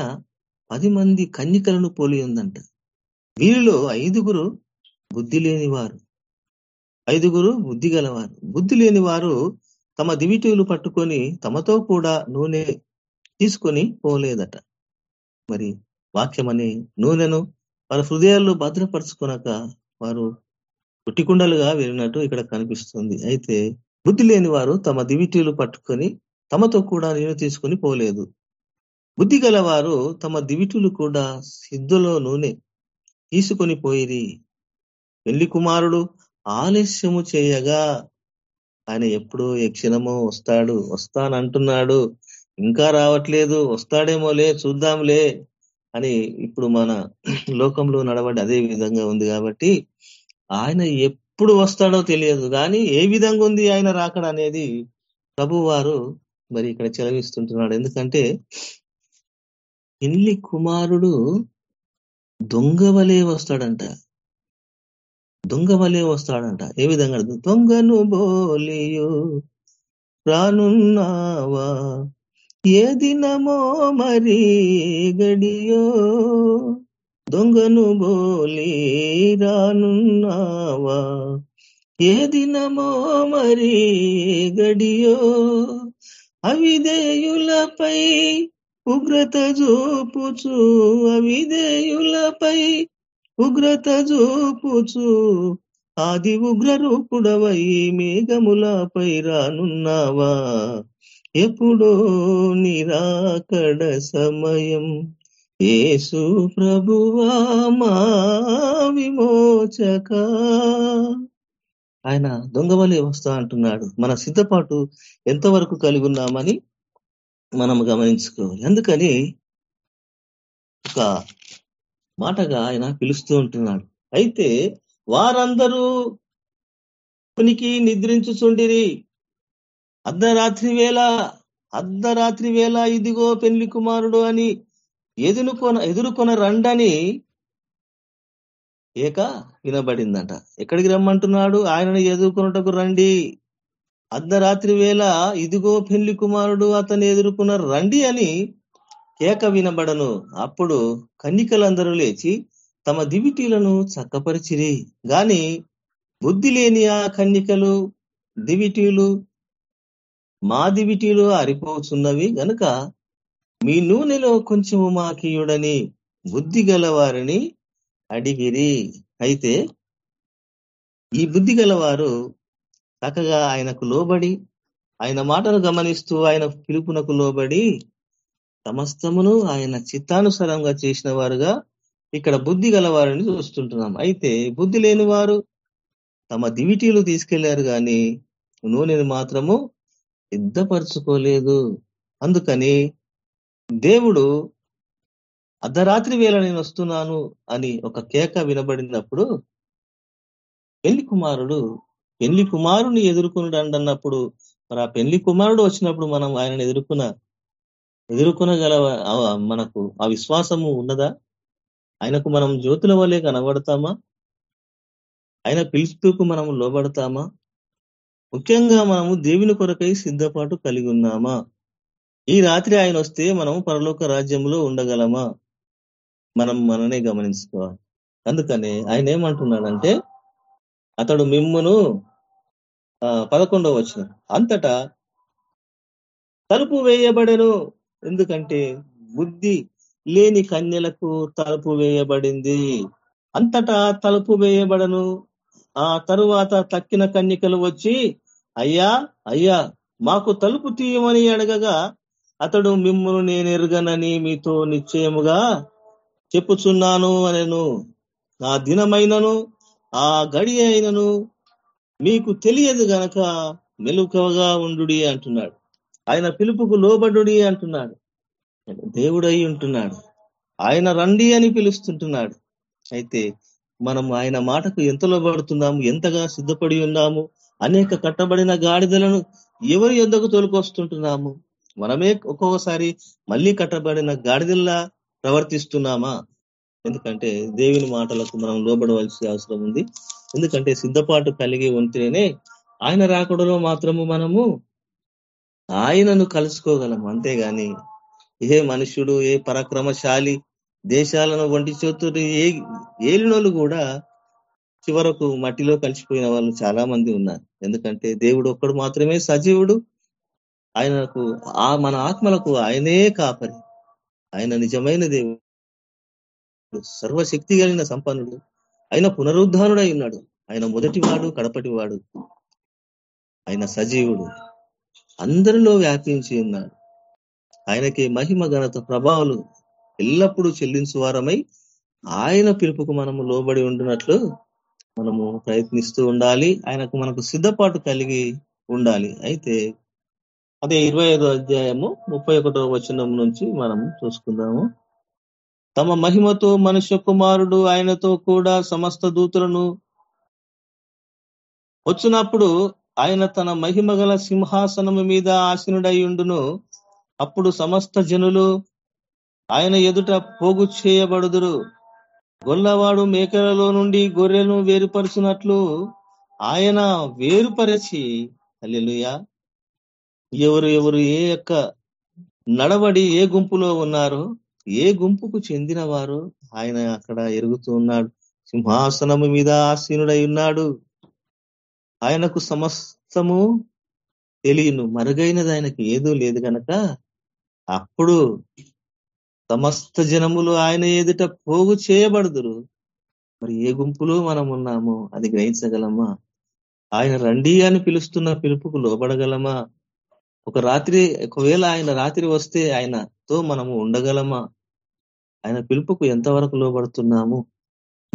పది మంది కన్నికలను పోలి ఉందంట. వీరిలో ఐదుగురు బుద్ధి లేనివారు ఐదుగురు బుద్ధి గలవారు బుద్ధి లేని వారు తమ దివిటీలు పట్టుకొని తమతో కూడా నూనె తీసుకొని పోలేదట. మరి వాక్యమని నూనెను వారి హృదయాల్లో భద్రపరచుకునక వారు పుట్టికుండలుగా వెళ్ళినట్టు ఇక్కడ కనిపిస్తుంది. అయితే బుద్ధి లేని వారు తమ దివిటీలు పట్టుకొని తమతో కూడా నేను తీసుకొని పోలేదు. బుద్ధి గలవారు తమ దివిటులు కూడా సిద్ధులో నూనె తీసుకొని పోయిరి. పెళ్ళి కుమారుడు ఆలస్యము చేయగా ఆయన ఎప్పుడు ఏ క్షణమో వస్తాడు. వస్తానంటున్నాడు. ఇంకా రావట్లేదు. వస్తాడేమోలే చూద్దాంలే అని ఇప్పుడు మన లోకంలో నడవడి అదే విధంగా ఉంది కాబట్టి ఆయన ఎప్పుడు వస్తాడో తెలియదు. కానీ ఏ విధంగా ఉంది ఆయన రాకడ అనేది ప్రభు వారు మరి ఇక్కడ చెలవిస్తుంటున్నాడు. ఎందుకంటే ఇల్లి కుమారుడు దొంగ వలే వస్తాడంట. దొంగ వలే వస్తాడంట. ఏ విధంగా? దొంగను బోలియో రానున్నావా? ఏ దినమో మరి గడియో దొంగను బోలి రానున్నావా? ఏ దినమో మరి గడియో? అవిధేయులపై ఉగ్రత చూపుచు అవిధేయులపై ఉగ్రత చూపుచు ఆది ఉగ్ర రూపుడవై మేఘములపై రానున్నావా? ఎప్పుడో నిరాకడ సమయం ఏసు ప్రభువా మా విమోచక. ఆయన దొంగవలే వస్తా అంటున్నాడు. మన సిద్ధపాటు ఎంతవరకు కలిగి ఉన్నామని మనం గమనించుకోవాలి. అందుకని ఒక మాటగా ఆయన పిలుస్తూ ఉంటున్నాడు. అయితే వారందరూ ఉనికి నిద్రించుచుండిరి. అర్ధరాత్రి వేళ అర్ధరాత్రి వేళ ఇదిగో పెళ్ళి కుమారుడు అని ఎదునుకొన ఎదుర్కొన రండని ఏక వినబడిందంట. ఎక్కడికి రమ్మంటున్నాడు? ఆయనను ఎదుర్కొనటకు రండి. అర్ధరాత్రి వేళ ఇదిగో పెళ్ళి కుమారుడు అతను ఎదుర్కొన్న రండి అని కేక వినబడను. అప్పుడు కన్నికలందరూ లేచి తమ దివిటీలను చక్కపరిచిరి. గాని బుద్ధి లేని ఆ కన్నికలు దివిటీలు మా దివిటీలు అరిపోతున్నవి గనుక మీ నూనెలో కొంచెము మాకీయుడని బుద్ధి గలవారిని అడిగిరి. అయితే ఈ బుద్ధి గలవారు చక్కగా ఆయనకు లోబడి ఆయన మాటను గమనిస్తూ ఆయన పిలుపునకు లోబడి సమస్తమును ఆయన చిత్తానుసారంగా చేసిన వారుగా ఇక్కడ బుద్ధి గలవారిని చూస్తుంటున్నాం. అయితే బుద్ధి లేని వారు తమ దివిటీలు తీసుకెళ్ళారు కానీ నూనెను మాత్రము సిద్ధపరచుకోలేదు. అందుకని దేవుడు అర్ధరాత్రి వేళ నేను వస్తున్నాను అని ఒక కేక వినబడినప్పుడు పెళ్ళి కుమారుడు పెళ్ళి కుమారుని ఎదుర్కొనడండి అన్నప్పుడు మరి ఆ పెళ్ళి కుమారుడు వచ్చినప్పుడు మనం ఆయనను ఎదుర్కొన ఎదుర్కొనగల మనకు ఆ విశ్వాసము ఉన్నదా? ఆయనకు మనం జ్యోతుల వల్లే కనబడతామా? ఆయన పిలుస్తూకు మనం లోబడతామా? ముఖ్యంగా మనము దేవుని కొరకై సిద్ధపాటు కలిగి ఉన్నామా? ఈ రాత్రి ఆయన వస్తే మనం పరలోక రాజ్యంలో ఉండగలమా? మనం మననే గమనించుకోవాలి. అందుకనే ఆయన ఏమంటున్నాడంటే అతడు మిమ్మును పదకొండవ వచ్చిన అంతటా తలుపు వేయబడను. ఎందుకంటే బుద్ధి లేని కన్యలకు తలుపు వేయబడింది. అంతటా తలుపు వేయబడను. ఆ తరువాత తక్కిన కన్యకలు వచ్చి అయ్యా అయ్యా మాకు తలుపు తీయమని అడగగా అతడు మిమ్మల్ని నేను ఎరుగనని మీతో నిశ్చయముగా చెప్పుచున్నాను అనను. నా దినమైనను ఆ గడి అయినను మీకు తెలియదు గనక మెలుకవగా ఉండు అంటున్నాడు. ఆయన పిలుపుకు లోబడు అంటున్నాడు. దేవుడై ఉంటున్నాడు. ఆయన రండి అని పిలుస్తుంటున్నాడు. అయితే మనం ఆయన మాటకు ఎంత లోబడుతున్నాము ఎంతగా సిద్ధపడి ఉన్నాము అనేక కట్టబడిన గాడిదలను ఎవరి ఎందుకు తోలుకొస్తుంటున్నాము? మనమే ఒక్కొక్కసారి మళ్ళీ కట్టబడిన గాడిదల్లా ప్రవర్తిస్తున్నామా? ఎందుకంటే దేవుని మాటలకు మనం లోబడవలసిన అవసరం ఉంది. ఎందుకంటే సిద్ధపాటు కలిగి ఉంటేనే ఆయన రాకడలో మాత్రము మనము ఆయనను కలుసుకోగలం. అంతేగాని ఏ మనుషుడు ఏ పరాక్రమశాలి దేశాలను వంటి చేతుడు ఏ ఏలినోళ్ళు కూడా చివరకు మట్టిలో కలిసిపోయిన వాళ్ళు చాలా మంది ఉన్నారు. ఎందుకంటే దేవుడు ఒక్కడు మాత్రమే సజీవుడు. ఆయనకు ఆ మన ఆత్మలకు ఆయనే కాపరి. ఆయన నిజమైన దేవుడు సర్వశక్తి కలిగిన సంపన్నుడు ఆయన పునరుద్ధానుడై ఉన్నాడు. ఆయన మొదటివాడు కడపటివాడు ఆయన సజీవుడు. అందరిలో వ్యాపించి ఉన్నాడు. ఆయనకి మహిమ ఘనత ప్రభావాలు ఎల్లప్పుడూ చెల్లించువారమై ఆయన పిలుపుకు మనము లోబడి ఉండినట్లు మనము ప్రయత్నిస్తూ ఉండాలి. ఆయనకు మనకు సిద్ధపాటు కలిగి ఉండాలి. అయితే అదే ఇరవై ఐదో అధ్యాయము ముప్పై ఒకటో వచనం నుంచి మనం చూసుకుందాము. తమ మహిమతో మనుష్య కుమారుడు ఆయనతో కూడా సమస్త దూతులను వచ్చినప్పుడు ఆయన తన మహిమ గల సింహాసనము మీద ఆసీనుడయ్యుండును అప్పుడు సమస్త జనులు ఆయన ఎదుట పోగు చేయబడుదురు. గొల్లవాడు మేకలలో నుండి గొర్రెలను వేరుపరుచినట్లు ఆయన వేరుపరచి అల్లెలుయా ఎవరు ఎవరు ఏ యొక్క నడబడి ఏ గుంపులో ఉన్నారో ఏ గుంపుకు చెందిన వారు ఆయన అక్కడ ఎరుగుతూ ఉన్నాడు. సింహాసనము మీద ఆసీనుడై ఉన్నాడు. ఆయనకు సమస్తము తెలియను. మరుగైనది ఆయనకి ఏదో లేదు కనుక అప్పుడు సమస్త జనములు ఆయన ఎదుట పోగు చేయబడుదురు. మరి ఏ గుంపులో మనం ఉన్నామో అది గ్రహించగలమా? ఆయన రండి అని పిలుస్తున్న పిలుపుకు లోబడగలమా? ఒక రాత్రి ఒకవేళ ఆయన రాత్రి వస్తే ఆయనతో మనము ఉండగలమా? ఆయన పిలుపుకు ఎంతవరకు లోబడుతున్నాము?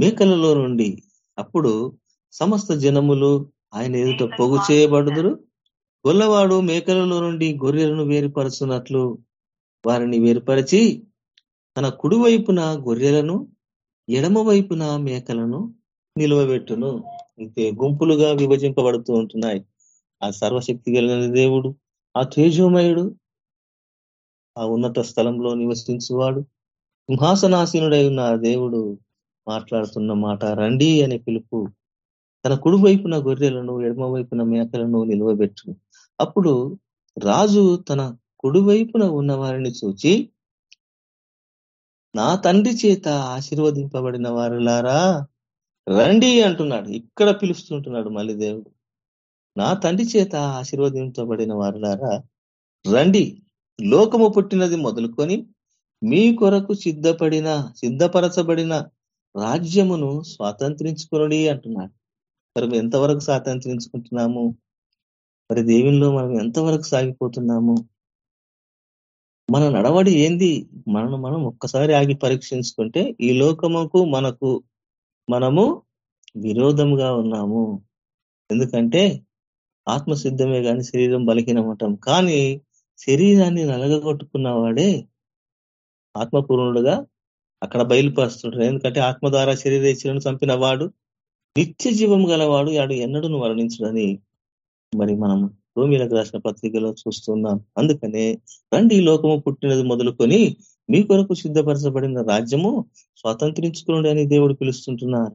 మేకలలో నుండి అప్పుడు సమస్త జనములు ఆయన ఎదుట పొగు చేయబడుదురు. గొల్లవాడు మేకలలో నుండి గొర్రెలను వేరుపరచున్నట్లు వారిని వేరుపరిచి తన కుడివైపున గొర్రెలను ఎడమ వైపున మేకలను నిలువబెట్టును. ఇంతే గుంపులుగా విభజింపబడుతూ ఉంటున్నాయి. ఆ సర్వశక్తి కలిగిన దేవుడు. ఆ తేజోమయుడు ఆ ఉన్నత స్థలంలో నివసించువాడు సింహాసనాసీనుడై ఉన్న దేవుడు మాట్లాడుతున్న మాట రండి అనే పిలుపు తన కుడి వైపున గొర్రెలను ఎడమ వైపున మేకలను నిలువబెట్టు అప్పుడు రాజు తన కుడి వైపున ఉన్న వారిని చూచి నా తండ్రి చేత ఆశీర్వదింపబడిన వారులారా రండి అంటున్నాడు. ఇక్కడ పిలుస్తుంటున్నాడు మళ్ళీ దేవుడు. నా తండ్రి చేత ఆశీర్వదించబడిన వారులారా రండి. లోకము పుట్టినది మొదలుకొని మీ కొరకు సిద్ధపడిన సిద్ధపరచబడిన రాజ్యమును స్వాతంత్రించుకుని అంటున్నాడు మరి ఎంతవరకు స్వాతంత్రించుకుంటున్నాము? మరి దేవునిలో మనం ఎంతవరకు సాగిపోతున్నాము? మన నడవడి ఏంది? మనను మనం ఒక్కసారి ఆగి పరీక్షించుకుంటే ఈ లోకముకు మనకు మనము విరోధముగా ఉన్నాము. ఎందుకంటే ఆత్మ సిద్ధమే కానీ శరీరం బలికినమటం కానీ శరీరాన్ని నలగగొట్టుకున్న వాడే ఆత్మపూర్ణుడుగా అక్కడ బయలుపరుస్తుంటాడు. ఎందుకంటే ఆత్మ ద్వారా శరీరేచ్ఛలను చంపిన వాడు నిత్య జీవం గలవాడు యాడు ఎన్నడూ వర్ణించడని మరి మనం రోమిలకు రాసిన పత్రికలో చూస్తున్నాం. అందుకనే రండి లోకము పుట్టినది మొదలుకొని మీ కొరకు సిద్ధపరచబడిన రాజ్యము స్వాతంత్రించుకోండి అని దేవుడు పిలుస్తుంటున్నారు.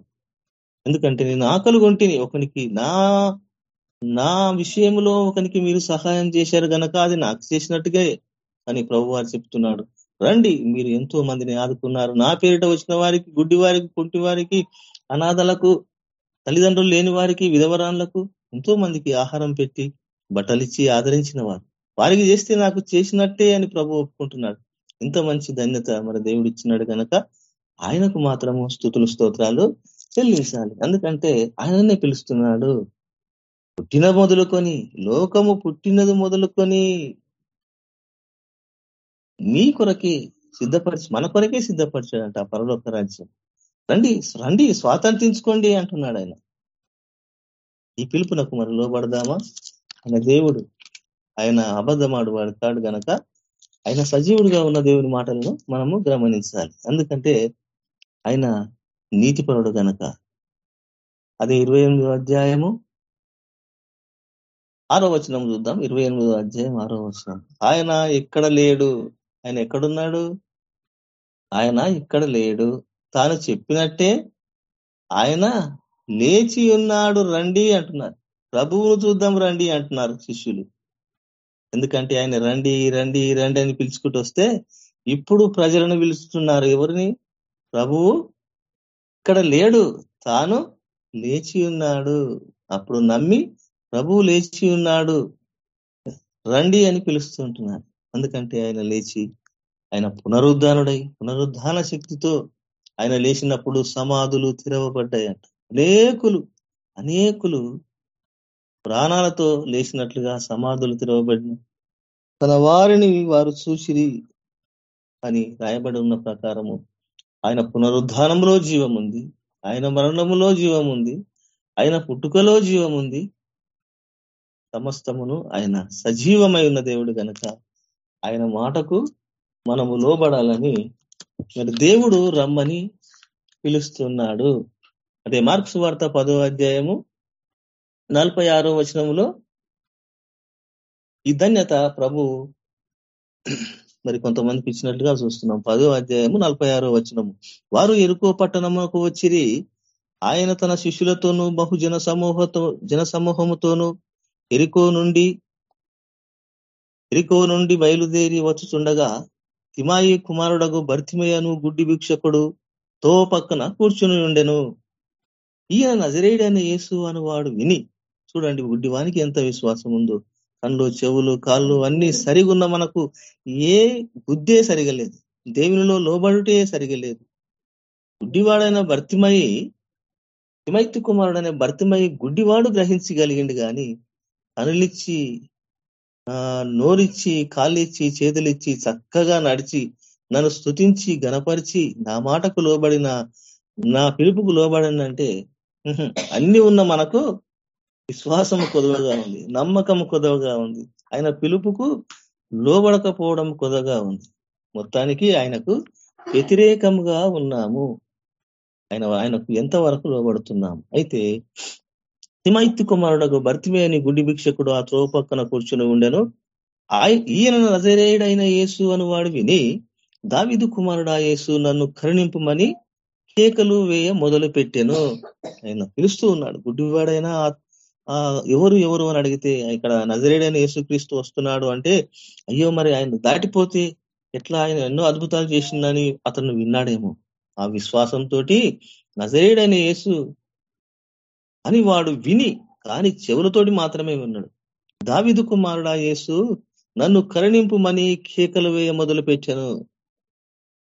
ఎందుకంటే నేను ఆకలి కొంటిని ఒకనికి నా నా విషయంలో ఒకనికి మీరు సహాయం చేశారు గనక అది నాకు చేసినట్టుగా అని ప్రభు వారు చెప్తున్నాడు. రండి మీరు ఎంతో మందిని ఆదుకున్నారు. నా పేరిట వచ్చిన వారికి గుడ్డి వారికి కుంటి వారికి అనాథలకు తల్లిదండ్రులు లేని వారికి విధవరాన్లకు ఎంతో మందికి ఆహారం పెట్టి బట్టలిచ్చి ఆదరించిన వారు. వారికి చేస్తే నాకు చేసినట్టే అని ప్రభు ఒప్పుకుంటున్నాడు. ఇంత మంచి ధన్యత మరి దేవుడు ఇచ్చినాడు కనుక ఆయనకు మాత్రము స్థుతులు స్తోత్రాలు చెల్లించాలి. ఎందుకంటే ఆయననే పిలుస్తున్నాడు. పుట్టిన మొదలుకొని లోకము పుట్టినది మొదలుకొని మీ కొరకే సిద్ధపరిచి మన కొరకే సిద్ధపరిచాడంట ఆ పరలోక రాజ్యం. రండి రండి స్వాతంత్రించుకోండి అంటున్నాడు ఆయన. ఈ పిలుపునకు మరి లోబడదామా? ఆయన దేవుడు. ఆయన అబద్ధమాడు వాడు కాడు గనక ఆయన సజీవుడిగా ఉన్న దేవుని మాటలను మనము గమనించాలి. ఎందుకంటే ఆయన నీతిపరుడు గనక. అదే ఇరవై అధ్యాయము. ఆరో వచనం చూద్దాం. ఇరవై ఎనిమిదో అధ్యాయం ఆరో వచనం. ఆయన ఎక్కడ లేడు? ఆయన ఎక్కడున్నాడు? ఆయన ఇక్కడ లేడు. తాను చెప్పినట్టే ఆయన లేచి ఉన్నాడు రండి అంటున్నారు. ప్రభువును చూద్దాం రండి అంటున్నారు శిష్యులు. ఎందుకంటే ఆయన రండి రండి రండి అని పిలుచుకుంటూ వస్తే ఇప్పుడు ప్రజలను పిలుస్తున్నారు ఎవరిని? ప్రభువు ఇక్కడ లేడు. తాను లేచి ఉన్నాడు. అప్పుడు నమ్మి ప్రభు లేచి ఉన్నాడు. రండి అని పిలుస్తుంటున్నాడు అందుకంటే ఆయన లేచి ఆయన పునరుద్ధానుడై పునరుద్ధాన శక్తితో ఆయన లేచినప్పుడు సమాధులు తెరవబడ్డాయంట. అనేకులు అనేకులు ప్రాణాలతో లేచినట్లుగా సమాధులు తెరవబడిన తన వారిని వారు చూసిరి అని రాయబడి ఉన్న ప్రకారము ఆయన పునరుద్ధానంలో జీవం ఉంది ఆయన మరణములో జీవం ఉంది ఆయన పుట్టుకలో జీవం ఉంది సమస్తమును ఆయన సజీవమై ఉన్న దేవుడు గనక ఆయన మాటకు మనము లోబడాలని మరి దేవుడు రమ్మని పిలుస్తున్నాడు. అదే మార్క్స్ వార్త పదో అధ్యాయము నలభై ఆరో వచనములో ఈ ధన్యత ప్రభు మరి కొంతమందికి ఇచ్చినట్లుగా చూస్తున్నాం. పదో అధ్యాయము నలభై ఆరో వచనము. వారు ఎరుకో పట్టణముకు వచ్చిరి. ఆయన తన శిష్యులతోనూ బహుజన సమూహతో జన సమూహముతోనూ ఎరికో నుండి ఎరికో నుండి బయలుదేరి వచ్చుచుండగా తిమాయి కుమారుడగు భర్తిమయను గుడ్డి భిక్షకుడు తో పక్కన కూర్చుని ఉండెను. ఈయన నజరేయుడైన యేసు అని వాడు విని చూడండి గుడ్డివానికి ఎంత విశ్వాసం ఉందో కళ్ళు చెవులు కాళ్ళు అన్ని సరిగున్న మనకు ఏ బుద్ధే సరిగలేదు. దేవునిలో లోబడుటే సరిగలేదు. గుడ్డివాడైన భర్తిమయి తిమైతు కుమారుడైన భర్తిమయి గుడ్డివాడు గ్రహించగలిగిండు గాని కనులిచ్చి ఆ నోరిచ్చి కాళ్ళిచ్చి చేతులిచ్చి చక్కగా నడిచి నన్ను స్థుతించి గనపరిచి నా మాటకు లోబడిన నా పిలుపుకు లోబడినంటే అన్ని ఉన్న మనకు విశ్వాసము కొదవగా ఉంది నమ్మకం కొదవగా ఉంది. ఆయన పిలుపుకు లోబడకపోవడం కొదగా ఉంది. మొత్తానికి ఆయనకు వ్యతిరేకంగా ఉన్నాము. ఆయన ఆయనకు ఎంతవరకు లోబడుతున్నాము? అయితే హిమైత్తి కుమారుడు భర్తిమే అని గుడ్డి భిక్షకుడు ఆ త్రో పక్కన కూర్చుని ఉండెను. ఈయన నజరేయుడైన యేసు అని వాడు విని దావిదు కుమారుడా యేసు నన్ను కరుణింపుమని కేకలు వేయ మొదలు పెట్టాను ఆయన పిలుస్తూ ఉన్నాడు. గుడ్డివాడైనా ఎవరు ఎవరు అని అడిగితే ఇక్కడ నజరేడైన యేసుక్రీస్తు వస్తున్నాడు అంటే అయ్యో మరి ఆయన దాటిపోతే ఎట్లా ఆయన ఎన్నో అద్భుతాలు చేసిందని అతను విన్నాడేమో. ఆ విశ్వాసంతో నజరేడైన యేసు అని వాడు విని కానీ చెవులతోటి మాత్రమే విన్నాడు. దావిదు కుమారుడా యేసు నన్ను కరుణింపుమని కేకలు వేయ మొదలు పెట్టాను.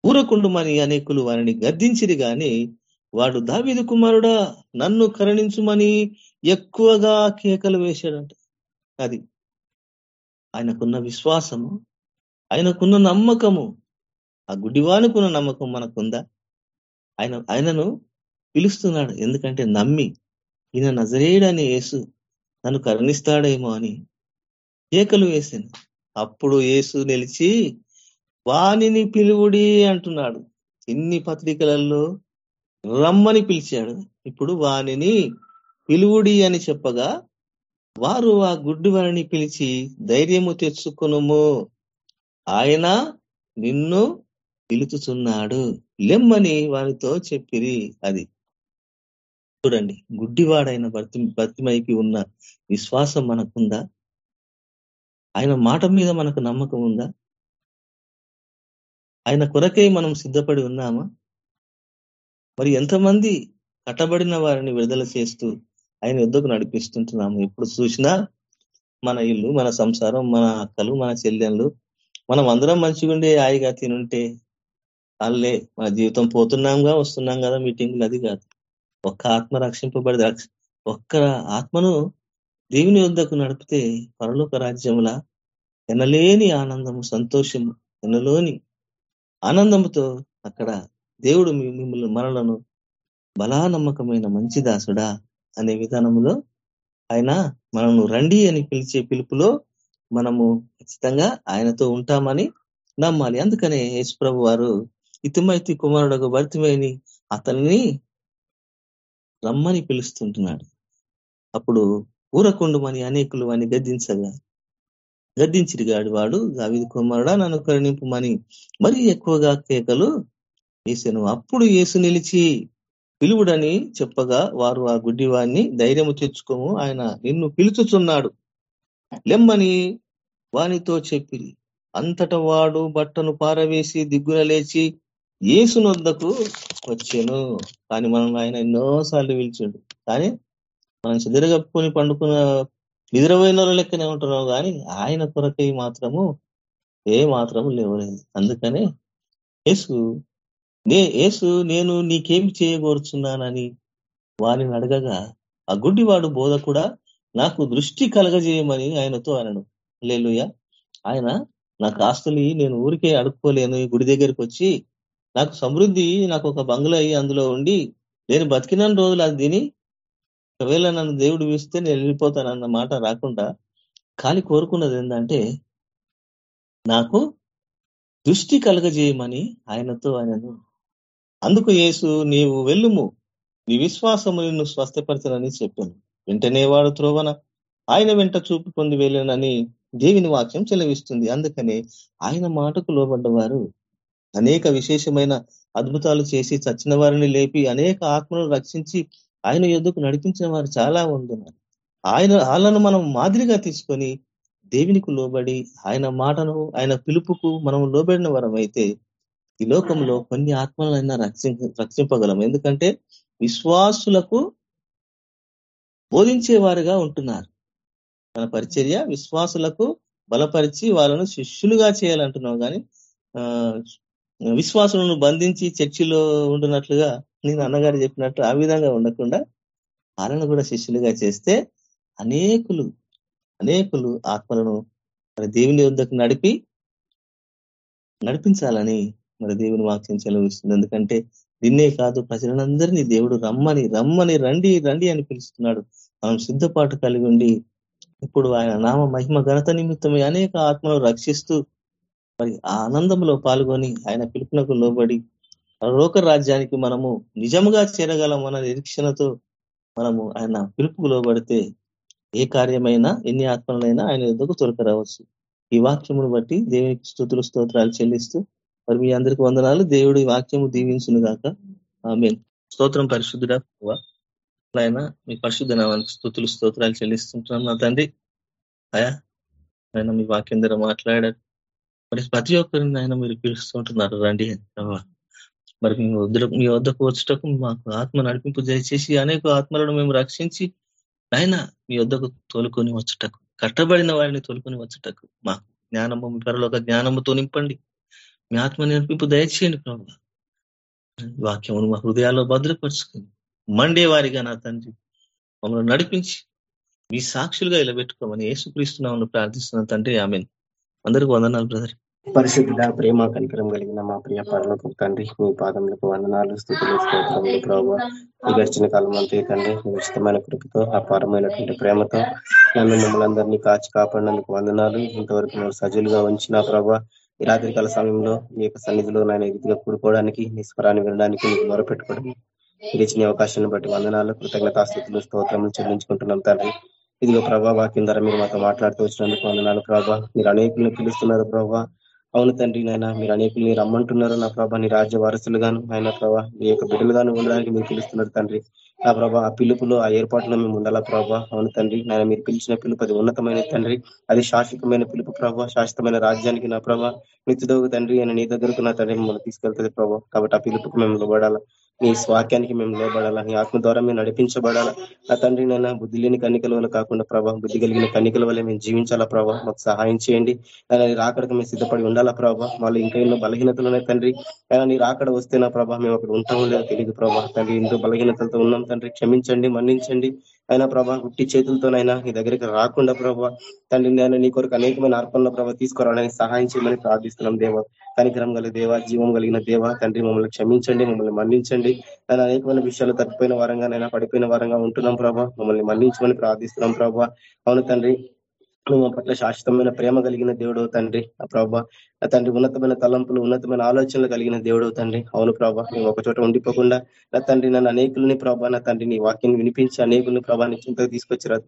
ఊరకుండుమని అనేకులు వారిని గద్దించిరి గాని వాడు దావిదు కుమారుడా నన్ను కరుణించుమని ఎక్కువగా కేకలు వేశాడంట. అది ఆయనకున్న విశ్వాసము ఆయనకున్న నమ్మకము ఆ గుడివానుకున్న నమ్మకం మనకుందా? ఆయన ఆయనను పిలుస్తున్నాడు. ఎందుకంటే నమ్మి ఈయన నజరేయుడని యేసు నన్ను కరుణిస్తాడేమో అని కేకలు వేసాను అప్పుడు యేసు నిలిచి వాణిని పిలువుడి అంటున్నాడు. ఎన్ని పత్రికలలో రమ్మని పిలిచాడు. ఇప్పుడు వాణిని పిలువుడి అని చెప్పగా వారు ఆ గుడ్డు వారిని పిలిచి ధైర్యము తెచ్చుకునుము. ఆయన నిన్ను పిలుచుచున్నాడు. లెమ్మని వారితో చెప్పిరి అది. చూడండి గుడ్డివాడైన భర్తి భర్తిమైకి ఉన్న విశ్వాసం మనకుందా? ఆయన మాట మీద మనకు నమ్మకం ఉందా? ఆయన కొరకై మనం సిద్ధపడి ఉన్నామా? మరి ఎంతమంది కట్టబడిన వారిని విడుదల చేస్తూ ఆయన యుద్ధకు నడిపిస్తుంటున్నాము? ఎప్పుడు చూసినా మన ఇల్లు మన సంసారం మన అక్కలు మన చెల్లెళ్ళు మనం అందరం మంచిగుండే హాయిగా తినుంటే అల్లే మన జీవితం పోతున్నాంగా వస్తున్నాం కదా మీటింగ్లు అది కాదు. ఒక్క ఆత్మ రక్షింపబడి ఒక్క ఆత్మను దేవుని వద్దకు నడిపితే పరలోక రాజ్యముల ఎనలేని ఆనందము సంతోషము ఎనలోని ఆనందముతో అక్కడ దేవుడు మిమ్మల్ని మనలను బలానమ్మకమైన మంచి దాసుడా అనే విధానంలో ఆయన మనము రండి అని పిలిచే పిలుపులో మనము ఖచ్చితంగా ఆయనతో ఉంటామని నమ్మాలి. అందుకనే యేసుప్రభు వారు ఇతిమైతి కుమారుడు భర్తిమైని అతన్ని రమ్మని పిలుస్తుంటున్నాడు. అప్పుడు ఊరకుండుమని అనేకులు అని గద్దించగా గద్దించిరిగాడు వాడు దావిది కుమారుడా నన్ను కరుణింపుమని. మరీ ఎక్కువగా కేకలు వేసాను. అప్పుడు యేసు నిలిచి పిలువుడని చెప్పగా వారు ఆ గుడ్డివాన్ని ధైర్యము తెచ్చుకోము. ఆయన నిన్ను పిలుచుచున్నాడు. లెమ్మని వానితో చెప్పి అంతట వాడు బట్టను పారవేసి దిగ్గున లేచి ఏసునొద్దకు వచ్చాను. కానీ మనం ఆయన ఎన్నోసార్లు పిలిచిండు. కానీ మనం చెదిరగప్పుకొని పండుకున్న నిద్రపోయిన లెక్కనే ఉంటున్నావు కానీ ఆయన కొరకై మాత్రము ఏ మాత్రము లేవలేదు. అందుకనే యేసు నే యేసు నేను నీకేమి చేయగోరుచున్నానని వారిని అడగగా ఆ గుడ్డివాడు బోధ కూడా నాకు దృష్టి కలగజేయమని ఆయనతో అనను. లేలుయ ఆయన నాకు ఆస్తులు నేను ఊరికే అడుక్కోలేను. గుడి దగ్గరికి వచ్చి నాకు సమృద్ధి నాకు ఒక బంగ్లా అయ్యి అందులో ఉండి నేను బతికిన రోజులు అది తిని ఒకవేళ నన్ను దేవుడు వీస్తే నేను వెళ్ళిపోతానన్న మాట రాకుండా కాలి కోరుకున్నది ఏంటంటే నాకు దృష్టి కలగజేయమని ఆయనతో ఆయనను. అందుకు యేసు నీవు వెళ్ళుము నీ విశ్వాసము నిన్ను స్వస్థపరచనని చెప్పాను. వెంటనే వాడు త్రోవన ఆయన వెంట చూపు పొంది వెళ్ళనని దేవుని వాక్యం చెలవిస్తుంది. అందుకనే ఆయన మాటకు లోబడ్డవారు అనేక విశేషమైన అద్భుతాలు చేసి చచ్చిన వారిని లేపి అనేక ఆత్మలను రక్షించి ఆయన యుద్ధకు నడిపించిన వారు చాలా ఉన్నారు ఆయన వాళ్ళను మనం మాదిరిగా తీసుకొని దేవునికి లోబడి ఆయన మాటను ఆయన పిలుపుకు మనం లోబడిన వరం అయితే ఈ లోకంలో కొన్ని ఆత్మలైనా రక్షి రక్షింపగలం. ఎందుకంటే విశ్వాసులకు బోధించేవారుగా ఉంటున్నారు. మన పరిచర్య విశ్వాసులకు బలపరిచి వాళ్ళను శిష్యులుగా చేయాలంటున్నాం కానీ విశ్వాసులను బంధించి చర్చిలో ఉంటున్నట్లుగా నేను అన్నగారు చెప్పినట్టు ఆ విధంగా ఉండకుండా వాళ్ళను కూడా శిష్యులుగా చేస్తే అనేకులు అనేకులు ఆత్మలను మరి దేవుని వద్దకు నడిపి నడిపించాలని మరి దేవుని వాక్యం చెలవిస్తుంది ఎందుకంటే నిన్నే కాదు ప్రజలందరినీ దేవుడు రమ్మని రమ్మని రండి రండి అని పిలుస్తున్నాడు. మనం సిద్ధపాటు కలిగి ఉండి ఇప్పుడు ఆయన నామ మహిమ ఘనత నిమిత్తమై అనేక ఆత్మలు రక్షిస్తూ మరి ఆ ఆనందంలో పాల్గొని ఆయన పిలుపునకు లోబడి లోక రాజ్యానికి మనము నిజముగా చేరగలమన్న నిరీక్షణతో మనము ఆయన పిలుపుకు లోబడితే ఏ కార్యమైనా ఎన్ని ఆత్మలైనా ఆయన ఎదుగు తొలకరావచ్చు ఈ వాక్యమును బట్టి దేవునికి స్థుతులు స్తోత్రాలు చెల్లిస్తూ మరి మీ అందరికి వందనాలు. దేవుడి వాక్యము దీవించును గాక. ఆమె స్తోత్రం పరిశుద్ధుడా ఆయన మీ పరిశుద్ధ నామానికి స్థుతులు స్తోత్రాలు చెల్లిస్తుంటున్నాం నా తండ్రి. అయా ఆయన మీ వాక్యం ద్వారా మాట్లాడారు. మరి ప్రతి ఒక్కరిని ఆయన మీరు పిలుస్తుంటున్నారు రండి. మరి మీ వద్ద మీ వద్దకు వచ్చటకు మాకు ఆత్మ నడిపింపు దయచేసి అనేక ఆత్మలను మేము రక్షించి ఆయన మీ వద్దకు తోలుకొని వచ్చటకు కట్టబడిన వారిని తోలుకొని వచ్చటకు మా జ్ఞానము మీ పరలోక జ్ఞానముతో నింపండి. మీ ఆత్మ నడిపింపు దయచేయండి ప్రభు. వాక్యమును మా హృదయాల్లో భద్రపరుచుకొని మండే వారిగా నా తండ్రి మమ్మల్ని నడిపించి మీ సాక్షులుగా ఇలా పెట్టుకోమని ఏసుక్రీస్తున్నామని ప్రార్థిస్తున్నాను తండ్రి. ఆమెను. అందరికి వందనాలు బ్రదర్. పరిశుద్ధుల ప్రేమ కనికరం కలిగిన మా ప్రియ పరలోకం తండ్రి మీ పాదములకు వందనాలు స్థుతులు స్తోత్రములు ప్రభావ ఈ గడిచిన కాలం అంతే తండ్రి ఉచితమైన కృపతో అపారమైనటువంటి ప్రేమతో నన్ను మిమ్మల్ని అందరినీ కాచి కాపాడినందుకు వందనాలు. ఇంతవరకు నేను సజీలుగా ఉంచిన ప్రభావ ఈ రాత్రికాల సమయంలో మీ యొక్క సన్నిధిలో నాయన ఇదిగా కూడుకోవడానికి నిస్వరాన్ని వినడానికి మీకు మొరపెట్టుకోవడం. ఇచ్చిన అవకాశాన్ని బట్టి వందనాలు కృతజ్ఞతాస్థితులు స్తోత్రములు చెల్లించుకుంటున్నాం తండ్రి. ఇదిగో ప్రభా వాక్యం ద్వారా మీరు మాతో మాట్లాడుతూ వచ్చినందుకు వందనాలు ప్రభావ మీరు అనేకులను పిలుస్తున్నారు ప్రభా. అవును తండ్రి నాయన మీరు అనేకులు రమ్మంటున్నారు. నా ప్రభా నీ రాజ్య వారసులుగాను ఆయన ప్రభా మీ యొక్క బిడ్డలుగాను ఉండడానికి మీరు పిలుస్తున్నారు తండ్రి. ఆ ప్రభా ఆ పిలుపులో ఆ ఏర్పాట్లో మేము ఉండాలా ప్రభా? అవును తండ్రి. నాయన మీరు పిలిచిన పిలుపు అది ఉన్నతమైన తండ్రి. అది శాశ్వతమైన పిలుపు ప్రభా. శాశ్వతమైన రాజ్యానికి నా ప్రభా. నిత్యదోగు తండ్రి అని నీ దగ్గరకు నా తండ్రి మిమ్మల్ని తీసుకెళ్తుంది ప్రభా. కాబట్టి ఆ పిలుపుకు మేము నిలబడాలా నీ స్వాక్యానికి మేము నిలబడాలా నీ ఆత్మ ద్వారా మేము నడిపించబడాలా. ఆ తండ్రి నైనా బుద్ధి లేని కన్నికల వల్ల కాకుండా ప్రభావ బుద్ధి కలిగిన కన్నికల వల్ల మేము జీవించాలా ప్రభావ మాకు సహాయం చేయండి. ఆయన రాకడకు మేము సిద్ధపడి ఉండాలా ప్రభావ మళ్ళీ ఇంకా ఎన్నో బలహీనతలు ఉన్నాయి తండ్రి. ఆయన నీ రాకడ వస్తే నా ప్రభావ మేము అక్కడ ఉంటామో లేదో తెలియదు ప్రభావ తండ్రి ఎంతో బలహీనతలతో ఉన్నాం. తండ్రి క్షమించండి మన్నించండి. అయినా ప్రభా ఉట్టి చేతులతోనైనా నీ దగ్గరికి రాకుండా ప్రభావ తండ్రి నేను నీ కొరకు అనేకమైన అర్పణల ప్రభావ తీసుకురావడానికి సహాయం చేయమని ప్రార్థిస్తున్నాం దేవ. కనికరం గల దేవ జీవం కలిగిన దేవ తండ్రి మమ్మల్ని క్షమించండి మమ్మల్ని మన్నించండి. నేను అనేకమైన విషయాలు తప్పిపోయిన వారంగా నైనా పడిపోయిన వారంగా ఉంటున్నాం ప్రభా మమ్మల్ని మన్నించమని ప్రార్థిస్తున్నాం ప్రభా. అవును తండ్రి నువ్వు పట్ల శాశ్వతమైన ప్రేమ కలిగిన దేవుడు తండ్రి. ఆ ప్రభా తండ్రి ఉన్నతమైన తలంపులు ఉన్నతమైన ఆలోచనలు కలిగిన దేవుడు తండ్రి. అవును ప్రభా మేము ఒక చోట ఉండిపోకుండా నా తండ్రి నన్ను అనేకులని ప్రభా నా తండ్రి నీ వాక్యం వినిపించి అనేకుల్ని ప్రభాని చింతకు తీసుకొచ్చారు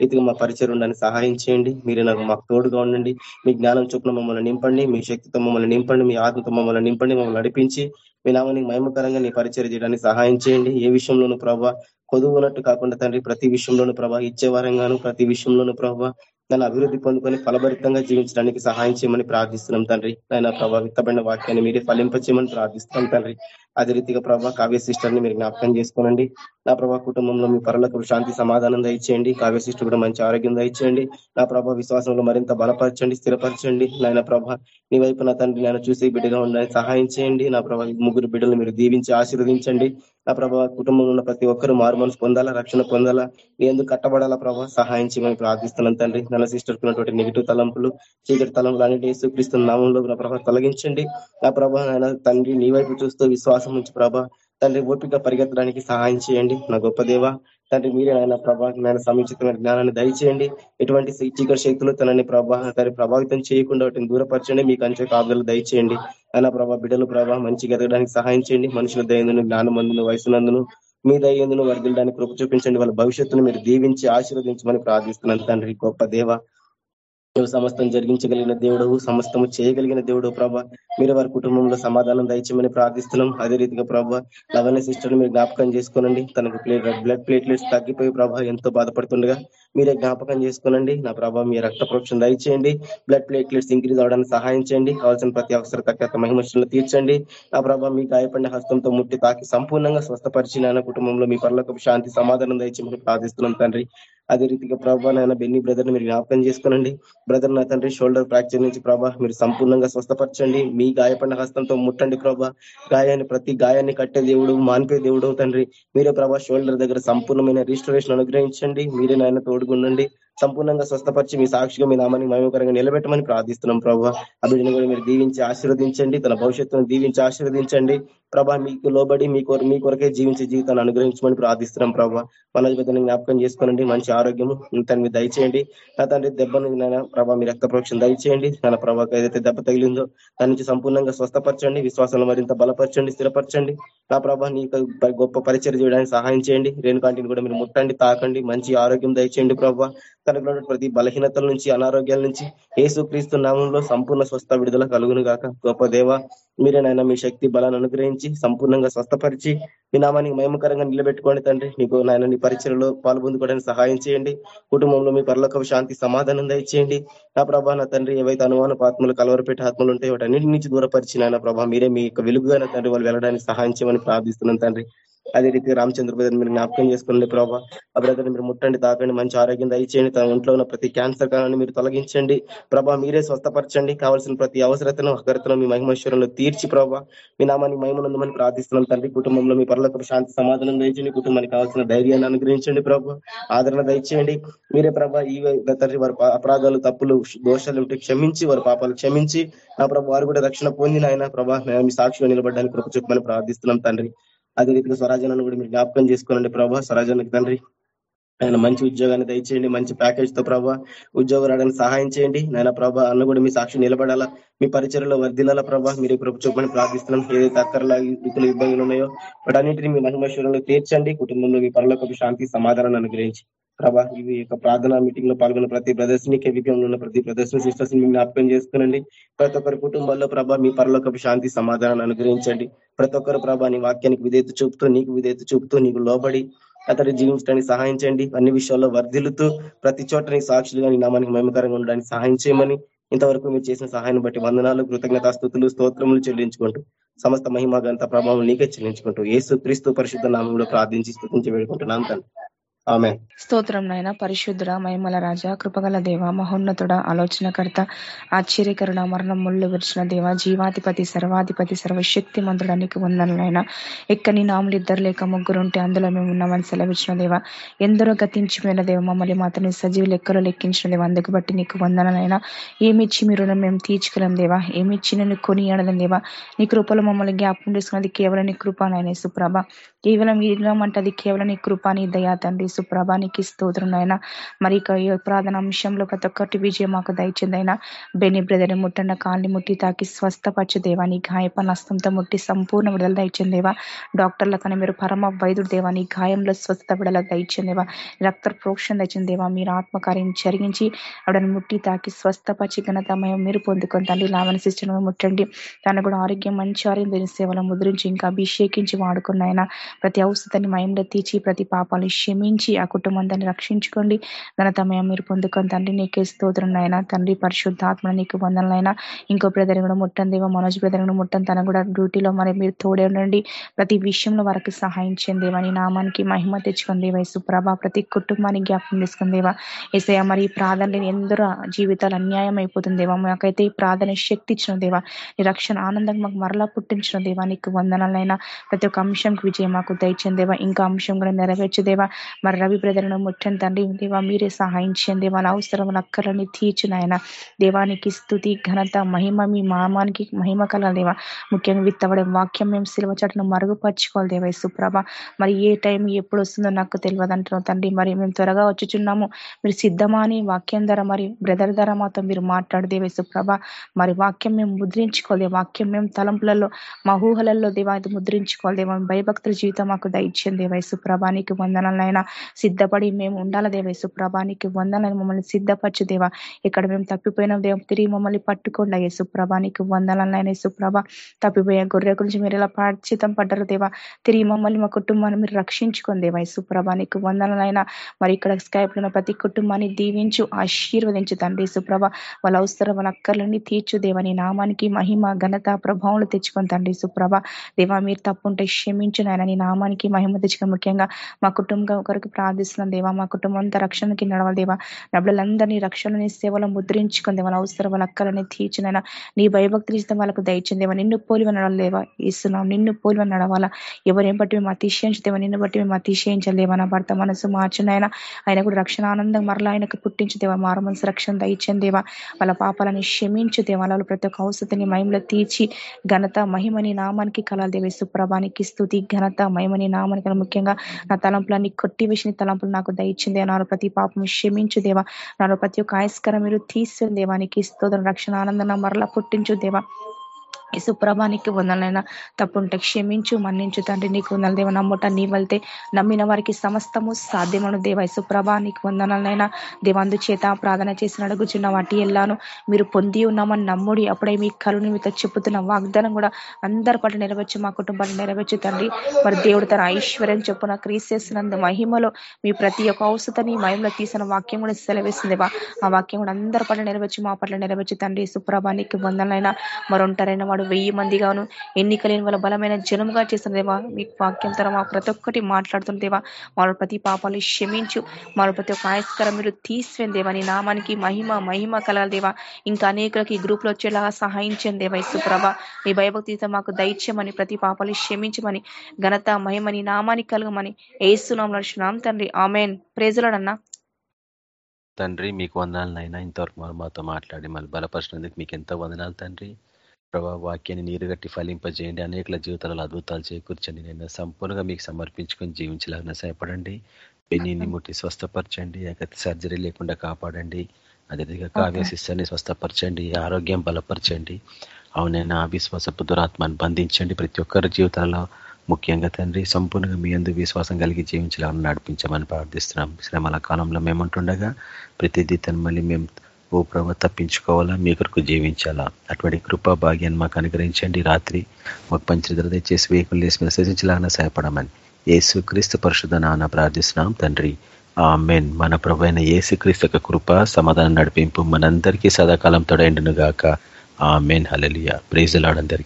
రీతిగా మా పరిచయం ఉండని సహాయం చేయండి. మీరు నాకు మాకు తోడుగా ఉండండి. మీ జ్ఞానం చొప్పున మమ్మల్ని నింపండి. మీ శక్తితో మమ్మల్ని నింపండి. మీ ఆత్మతో మమ్మల్ని నింపండి. మమ్మల్ని నడిపించి మీ నామానికి మహిమకరంగా నీ పరిచయం చేయడానికి సహాయం చేయండి. ఏ విషయంలోనూ ప్రభావ కొదువునట్టు కాకుండా తండ్రి ప్రతి విషయంలోనూ ప్రభా ఇచ్చేవారంగాను ప్రతి విషయంలోనూ ప్రభావ దాన్ని అభివృద్ధి పొందుకొని ఫలభరితంగా జీవించడానికి సహాయం చేయమని ప్రార్థిస్తున్నాం తండ్రి. నాయనా ప్రభావ విత్తబడిన వాక్యాన్ని మీరే ఫలింపచేయమని ప్రార్థిస్తున్నాం తండ్రి. అదే రీతిగా ప్రభా కావ్య మీరు జ్ఞాపకం చేసుకోనండి. నా ప్రభా కుటుంబంలో మీ పరులకు శాంతి సమాధానం దయచేయండి. కావ్య సిస్టర్ కూడా మంచి ఆరోగ్యం దయచేయండి. నా ప్రభా విశ్వాసంలో మరింత బలపరచండి స్థిరపరచండి. నాయన ప్రభ నీ వైపు నా తండ్రి నేను చూసి బిడ్డగా ఉండడానికి సహాయం చేయండి. నా ప్రభా ముగ్గురు బిడ్డలు మీరు దీవించి ఆశీర్వదించండి. నా ప్రభావ కుటుంబంలో ఉన్న ప్రతి ఒక్కరు మారు మనసు పొందాలా రక్షణ పొందాలా? నీ ఎందుకు కట్టబడాలా ప్రభావ సహాయం చేయమని ప్రార్థిస్తున్నాను తండ్రి. నల్ల సిస్టర్ ఉన్నటువంటి నెగిటివ్ తలంపులు చీకటి తలంపులు అన్నింటి సూపిస్తున్న నామంలో నా ప్రభావ తొలగించండి. నా ప్రభా నాయన తండ్రి నీ వైపు చూస్తూ విశ్వాసం నుంచి ప్రభా తండ్రి ఓపిక పరిగెత్తడానికి సహాయం చేయండి. నా గొప్ప దేవ తండ్రి మీరే ఆయన ప్రభా నేను జ్ఞానాన్ని దయచేయండి. ఎటువంటి చీకటి శక్తులు తనని ప్రభా తన ప్రభావితం చేయకుండా వాటిని దూరపరచండి. మీకు అంచే కాపుదలు దయచేయండి. ఆయన ప్రభా బిడ్డలు ప్రభా మంచిగా ఎదగడానికి సహాయం చేయండి. మనుషుల దయందును జ్ఞానమందును వయసునందును మీ దయ్యందును వర్దిలడానికి కృప చూపించండి. వాళ్ళ భవిష్యత్తును మీరు దీవించి ఆశీర్వదించమని ప్రార్థిస్తున్నాను తండ్రి. గొప్ప దేవ నువ్వు సమస్తం జరిగించగలిగిన దేవుడు సమస్తము చేయగలిగిన దేవుడు ప్రభా. మీరు వారి కుటుంబంలో సమాధానం దయచేయమని ప్రార్థిస్తున్నాం. అదే రీతిగా ప్రభా లవణ సిస్టర్ మీరు జ్ఞాపకం చేసుకోనండి. తనకు బ్లడ్ ప్లేట్లెట్స్ తగ్గిపోయి ప్రభా ఎంతో బాధపడుతుండగా మీరే జ్ఞాపకం చేసుకోనండి. నా ప్రభావ మీ రక్త ప్రోక్షణ దయచేయండి. బ్లడ్ ప్లేట్లెట్స్ ఇంక్రీజ్ అవడానికి సహాయం చేయండి. కావాల్సిన ప్రతి అవసరత మహిమశలను తీర్చండి. నా ప్రభావ మీ గాయపడిన హస్తంతో ముట్టి తాకి సంపూర్ణంగా స్వస్థపరిచి నాయన కుటుంబంలో మీ పనులకు శాంతి సమాధానం దయచేయమని ప్రార్థిస్తున్నాం తండ్రి. అదే రీతిగా ప్రభా నాయన బెన్ని బ్రదర్ మీరు జ్ఞాపకం చేసుకోనండి. బ్రదర్ నా తండ్రి షోల్డర్ ఫ్రాక్చర్ నుంచి ప్రభా మీరు సంపూర్ణంగా స్వస్థపరచండి. మీ గాయపడిన హస్తంతో ముట్టండి ప్రభా. గాయాన్ని ప్రతి గాయాన్ని కట్టే దేవుడు మాన్పే దేవుడు తండ్రి. మీరే ప్రభా షోల్డర్ దగ్గర సంపూర్ణమైన రిజిస్ట్రేషన్ అనుగ్రహించండి. మీరే నాయన తోడుగుండండి. సంపూర్ణంగా స్వస్థపరిచి మీ సాక్షిగా మీ నామాన్ని మయోకరంగా నిలబెట్టమని ప్రార్థిస్తున్నాం ప్రభావ అభిడిని కూడా మీరు దీవించి ఆశీర్వదించండి. తన భవిష్యత్తును దీవించి ఆశీర్వదించండి. ప్రభా మీకు లోబడి మీ మీ కొరకే జీవించే జీవితాన్ని అనుగ్రహించమని ప్రార్థిస్తున్నాం ప్రభా. మనోజ్ జ్ఞాపకం చేసుకోనండి. మంచి ఆరోగ్యము తన మీద దయచేయండి. నా తండ్రి దెబ్బను నాయన ప్రభా మీ రక్త ప్రోక్షణ దయచేయండి. తన ప్రభాకి ఏదైతే దెబ్బ తగిలిందో దాని నుంచి సంపూర్ణంగా స్వస్థపరచండి. విశ్వాసంలో మరింత బలపరచండి స్థిరపరచండి. నా ప్రభా నీ గొప్ప పరిచయం చేయడానికి సహాయం చేయండి. రేణుకాంటిని కూడా మీరు ముట్టండి తాకండి. మంచి ఆరోగ్యం దయచేయండి ప్రభావ తనకు ప్రతి బలహీనతల నుంచి అనారోగ్యాల నుంచి ఏసు క్రీస్తు నామంలో సంపూర్ణ స్వస్థ విడుదల కలుగును గాక. గొప్ప దేవ మీరే నాయన మీ శక్తి బలాన్ని అనుగ్రహించి సంపూర్ణంగా స్వస్థపరిచి మీ నామానికి మయమకరంగా నిలబెట్టుకోండి తండ్రి. నీకు నాయన నీ పరిచయలో పాల్పొందుకోవడానికి సహాయం చేయండి. కుటుంబంలో మీ పరలోక శాంతి సమాధానం దయచేయండి. నా ప్రభా నా తండ్రి ఏవైతే అనుమాన ఆత్మలు కలవరపెట్టి ఆత్మలు ఉంటాయి వాటి అన్నింటి నుంచి దూరపరిచి నాయన ప్రభా మీరే మీ యొక్క వెలుగుగా తండ్రి వాళ్ళు వెళ్ళడానికి సహాయం చేయమని ప్రార్థిస్తున్నాను తండ్రి. అదే రీతి రామచంద్ర బ్రదర్ మీరు జ్ఞాపకం చేసుకోండి ప్రభావ ఆ బ్రదర్ మీరు ముట్టండి తాకండి మంచి ఆరోగ్యం దయచేయండి. తన ఒంట్లో ఉన్న ప్రతి క్యాన్సర్ కాలాన్ని మీరు తొలగించండి. ప్రభా మీరే స్వస్థపరచండి. కావాల్సిన ప్రతి అవసరతను అగ్రతను మీ మహిమేశ్వరంలో తీర్చి ప్రభావ మీ నామాన్ని మహిమనందమని ప్రార్థిస్తున్నాం తండ్రి. కుటుంబంలో మీ పర్లకు శాంతి సమాధానం దయచేయండి. కుటుంబానికి కావాల్సిన ధైర్యాన్ని అనుగ్రహించండి ప్రభు. ఆదరణ దయచేయండి. మీరే ప్రభా ఈ తండ్రి వారి అపరాధాలు తప్పులు దోషాలు ఉంటే క్షమించి వారి పాపాలు క్షమించి నా ప్రభు వారు కూడా రక్షణ పొందిన ఆయన ప్రభా మీ సాక్షిగా నిలబడడానికి కృప చెప్పమని ప్రార్థిస్తున్నాం తండ్రి. అదే రీతిగా స్వరాజాన్ని కూడా మీరు జ్ఞాపకం చేసుకోనండి ప్రభా. స్వరాజానికి తండ్రి. ఆయన మంచి ఉద్యోగాన్ని దయచేయండి మంచి ప్యాకేజ్తో ప్రభావ ఉద్యోగం రావడానికి సహాయం చేయండి. నాయన ప్రభా అన్న కూడా మీ సాక్షి నిలబడాలా మీ పరిచయలో వర్దిలాల ప్రభా. మీరు కృప చూపని ప్రార్థిస్తున్నాం. ఏదైతే అక్కర్లా ఇబ్బందులు ఉన్నాయో వాటన్నింటినీ మీ మహిమేశ్వరంలో తీర్చండి. కుటుంబంలో మీ పనులకు శాంతి సమాధానాన్ని అనుగ్రహించి ప్రభా ఇవి యొక్క ప్రార్థన మీటింగ్లో పాల్గొన్న ప్రతి ప్రదర్శని ని ఉన్న ప్రతి ప్రదర్శన సిస్టర్స్ని జ్ఞాపకం చేసుకునండి. ప్రతి ఒక్కరి కుటుంబాల్లో ప్రభా మీ పరలోక శాంతి సమాధానాన్ని అనుగ్రహించండి. ప్రతి ఒక్కరు ప్రభా నీ వాక్యానికి విధేత చూపుతూ నీకు విధేత చూపుతూ నీకు లోబడి అతడు జీవించడానికి సహాయం చేయండి. అన్ని విషయాల్లో వర్ధిల్లుతూ ప్రతి చోట నీ సాక్షులుగా నీ నామానికి మహిమకరంగా ఉండడానికి సహాయం చేయమని ఇంతవరకు మీరు చేసిన సహాయం బట్టి వందనాలు కృతజ్ఞత స్థుతులు స్తోత్రములు చెల్లించుకుంటూ సమస్త మహిమ గంత ప్రభావం నీకే చెల్లించుకుంటూ ఏసు క్రీస్తు పరిశుద్ధ నామంలో ప్రార్థించి స్థుతించి వేడుకుంటున్నాను తండ్రి. స్తోత్రం నాయన. పరిశుద్ధుడ మహిమల రాజా కృపగల దేవ మహోన్నతుడ ఆలోచనకర్త ఆశ్చర్యకరుడ మరణం ముళ్ళు విరిచిన దేవ జీవాధిపతి సర్వాధిపతి సర్వశక్తి మంత్రుడానికి వందనలైనా ఎక్కని నాములు ఇద్దరు లేక ముగ్గురు ఉంటే అందులో మేము ఉన్నామని సెలవిచ్చిన దేవ. ఎందరో గతించిపోయిన దేవ మమ్మల్ని మాత్రం సజీవ లెక్కలో లెక్కించిన దేవ. అందుకు బట్టి నీకు వందనలైనా ఏమిచ్చి మీరు మేము తీర్చుకోలేం దేవా? ఏమిచ్చి నేను కొని అనలేం దేవా? నీ కృపలో మమ్మల్ని జ్ఞాపం చేసుకున్నది కేవలం నీ కృప నాయన సుప్రభ కేవలం ఈ అంటే అది కేవలం నీ కృప నీ దయా తండ్రి సుప్రభానికి స్తోత్రం నాయన. మరి ఇక ప్రార్థన అంశంలో ప్రతి ఒక్కటి విజయం మాకు దయచిందైనా బెని బ్రదర్ని ముట్టండి కాళ్ళని ముట్టి తాకి స్వస్థపరచు దేవాని గాయప నష్టంతో ముట్టి సంపూర్ణ విడుదల దయచిందేవా డాక్టర్ల కన్నా మీరు పరమ వైద్యుడు దేవాని గాయంలో స్వస్థత విడుదల దయచిందేవా రక్త ప్రోక్షణ దయచిందేవా మీరు ఆత్మకార్యం జరిగించి ఆవిడని ముట్టి తాకి స్వస్థపరిచి ఘనతమయం మీరు పొందుకొని తల్లి లావణ సిస్టర్ ముట్టండి. తను కూడా ఆరోగ్యం మంచి ఆరోగ్యం సేవలు ముద్రించి ఇంకా అభిషేకించి వాడుకున్నాయన ప్రతి ఔషధాన్ని మయంలో తీర్చి ప్రతి పాపాలు క్షమించి ఆ కుటుంబాన్ని రక్షించుకోండి. ఘనతమయం మీరు పొందుకొని తండ్రి నీకే స్తోత్రం తండ్రి పరిశుద్ధాత్మ నీకు వందనలైనా ఇంకో బ్రదర్ కూడా ముట్టండి దేవా. మనోజ్ బ్రదర్ కూడా ముట్టండి. తన కూడా డ్యూటీలో మరి మీరు తోడే ఉండండి. ప్రతి విషయంలో వారికి సహాయం చేయండివా నీ నామానికి మహిమ తెచ్చుకుందేవా దేవా. ప్రతి కుటుంబానికి జ్ఞాపకం తీసుకుందేవా ఏసయ మరి ఈ ప్రార్థన లేని ఎందరో జీవితాలు అన్యాయం అయిపోతుందేవా మాకైతే ఈ ప్రార్థన శక్తి ఇచ్చిన దేవా. నీ రక్షణ ఆనందంగా మాకు మరలా పుట్టించిన దేవా. నీకు వందనాలైనా ప్రతి ఒక్క అంశంకి విజయం మాకు దయచేయండి ఇంకా అంశం కూడా నెరవేర్చేదేవా మరి రవి బ్రదర్ను ముట్టండి తండ్రి దేవా మీరే సహాయం చేయండి. అవసరం అక్కరని తీర్చిన ఆయన దేవానికి స్థుతి ఘనత మహిమ మీ మామానికి మహిమ కల దేవా. ముఖ్యంగా విత్తబడే వాక్యం మేము సిలువ చట్టను మరుగుపరచుకోవాలి దేవా సుప్రభ మరి ఏ టైం ఎప్పుడు వస్తుందో నాకు తెలియదు అంటున్నాం తండ్రి. మరి మేము త్వరగా వచ్చుచున్నాము. మీరు సిద్ధమా అని వాక్యం ధర మరి బ్రదర్ ధర మాతో మీరు మాట్లాడు దేవా సుప్రభ మరి వాక్యం మేము ముద్రించుకోవాలి వాక్యం మేము తలంపులలో మా ఊహలలో దేవా ఇది ముద్రించుకోవాలి దేవా. భయభక్తుల జీవితం మాకు దయచేయండి దేవా సుప్రభానికి వందనాలైనా సిద్ధపడి మేము ఉండాలి దేవా సుప్రభానికి వందనాలు. మమ్మల్ని సిద్ధపరచు దేవా. ఇక్కడ మేము తప్పిపోయిన దేవం తిరిగి మమ్మల్ని పట్టుకుండా అయ్యే సుప్రభానికి వందనాలైన సుప్రభ తప్పిపోయే గొర్రె గురించి మీరు ఎలా పరిచితం పడ్డారు దేవా? తిరిగి మమ్మల్ని మా కుటుంబాన్ని మీరు రక్షించుకోండి దేవా సుప్రభానికి వందనాలైనా మరి ఇక్కడ స్కైప్లో ప్రతి కుటుంబాన్ని దీవించు ఆశీర్వదించు తండ్రి సుప్రభ వాళ్ళ అవసరం వాళ్ళ అక్కర్లన్నీ తీర్చు దేవని నామానికి మహిమ ఘనత ప్రభావం తెచ్చుకొని తండ్రి సుప్రభ దేవా మీరు తప్పుంటే క్షమించు నాయన. నీ నామానికి మహిమ తెచ్చుకొని ముఖ్యంగా మా కుటుంబం కొరకు ప్రార్థిస్తున్నాం దేవా. మా కుటుంబం అంతా రక్షణకి నడవాలి దేవా. డబ్బులందరినీ రక్షణని సేవలో ముద్రించుకుంది వాళ్ళ అవసరం వాళ్ళ అక్కలని తీర్చినైనా నీ భయభక్తి జీవితం వాళ్ళకు దయచింది దేవా. నిన్ను పోలివ నడవలేవా ఇస్తున్నాం నిన్ను పోలివ నడవాలా. ఎవరేం బట్టి మేము అతిశయించదేమో నిన్ను బట్టి మేము అతిశయించలేవా నా భర్త మనసు మార్చునైనా ఆయన కూడా రక్షణ ఆనందం మరలా ఆయనకు పుట్టించుదేవా మార మారు మనసు రక్షణ దయచండి వాళ్ళ పాపాలని క్షమించుదేవా వాళ్ళు వాళ్ళ ప్రతి ఒక్క ఔషధిని మహిమలో తీర్చి ఘనత మహిమని నామానికి కలాలి దేవి. సుప్రభానికి స్థుతి ఘనత మహిమని నామానికి ముఖ్యంగా నా తలంపులన్నీ కొట్టి వేసిన తలంపులు నాకు దయచింది నాలో ప్రతి పాపం క్షమించు దేవా. నాలో ప్రతి ఒక్క ఆయస్కరం మీరు తీసుకుని దేవానికి స్తోత్రం రక్షణ ఆనందం మరలా పుట్టించు దేవా. సుప్రభానికి వందలైనా తప్పుంటే క్షమించు మన్నించు తండ్రి నీకు వందల దేవ. నమ్ముట నీ వెళ్తే నమ్మిన వారికి సమస్తము సాధ్యమను దేవ. సుప్రభ నీకు వందనలైనా దేవందు చేత ప్రార్థన చేసిన అడుగుచున్న వాటి ఎల్లాను. మీరు పొంది ఉన్నామని నమ్ముడి అప్పుడే మీ కరుని మీతో చెప్పుతున్న వాగ్దానం కూడా అందరి పట్ల నెరవేర్చు మా కుటుంబాన్ని నెరవేర్చు తండ్రి. మరి దేవుడు తన ఐశ్వర్యం చెప్పున క్రీస్తేసినందు మహిమలో మీ ప్రతి ఒక్క ఔషధని మహిమలో తీసిన వాక్యం కూడా సెలవేసింది ఆ వాక్యం కూడా అందరి పట్ల నెరవేర్చు మా పట్ల నెరవేర్చు తండ్రి. సుప్రభానికి వందనైనా మరొంటారైన వాడు వెయ్యి మందిగాను ఎన్నికలేని వాళ్ళ బలమైన జనముగా చేసిన దేవా మీ వాక్యం తర మా ప్రతి ఒక్కటి మాట్లాడుతున్న దేవా వాళ్ళ ప్రతి పాపాలు క్షమించు వాళ్ళ ప్రతి ఒక్క ఆయస్కరం మీరు తీసివేని దేవా నీ నామానికి మహిమ మహిమ కలగల దేవా ఇంకా అనేకులకి ఈ గ్రూప్లో వచ్చేలాగా సహాయించండి దేవా ఇసుప్రభ మీ భయభక్తితో మాకు దైత్యమని ప్రతి పాపాలు క్షమించమని ఘనత మహిమని నామానికి కలగమని ఏసునాం నడుచున్నాం తండ్రి. ఆమెన్. ప్రేజలాడన్నా తండ్రి మీకు వందనాలనైనా ఇంతవరకు మరి మాతో మాట్లాడి మళ్ళీ బలపరిచినందుకు మీకు ఎంతో వందనాలు తండ్రి. ప్రభా వాక్యాన్ని నీరుగట్టి ఫలింపజేయండి. అనేకల జీవితాలలో అద్భుతాలు చేకూర్చండి. నేను సంపూర్ణంగా మీకు సమర్పించుకొని జీవించలాగా సహాయపడండి. పెన్నీని ముట్టి స్వస్థపరచండి. సర్జరీ లేకుండా కాపాడండి. అదేవిధంగా కావ్య శిస్సాన్ని స్వస్థపరచండి. ఆరోగ్యం బలపరచండి. అవునైనా అవిశ్వాసపు దురాత్మాన్ని బంధించండి. ప్రతి ఒక్కరి జీవితాల్లో ముఖ్యంగా తండ్రి సంపూర్ణంగా మీ అందు విశ్వాసం కలిగి జీవించాలని నడిపించమని ప్రార్థిస్తున్నాం. శ్రమల కాలంలో మేముంటుండగా ప్రతిదీ తను మళ్ళీ మేము ఓ ప్రభ తప్పించుకోవాలా? మీ కొరకు జీవించాలా? అటువంటి కృపా భాగ్యాన్ని మాకు అనుగ్రహించండి. రాత్రి మాకు పంచద్ర తెచ్చేసి వేకులు వేసి మీద సహాయపడమని ఏసు క్రీస్తు పరిశుధ నాన్న ప్రార్థిస్తున్నాం తండ్రి. ఆ మెన్ మన ప్రభు అయిన ఏసు క్రీస్తు కృప సమాధానం నడిపింపు మనందరికీ సదాకాలం తొడైండును గాక ఆ మెన్ హలలియ ప్రేజలాడందరికీ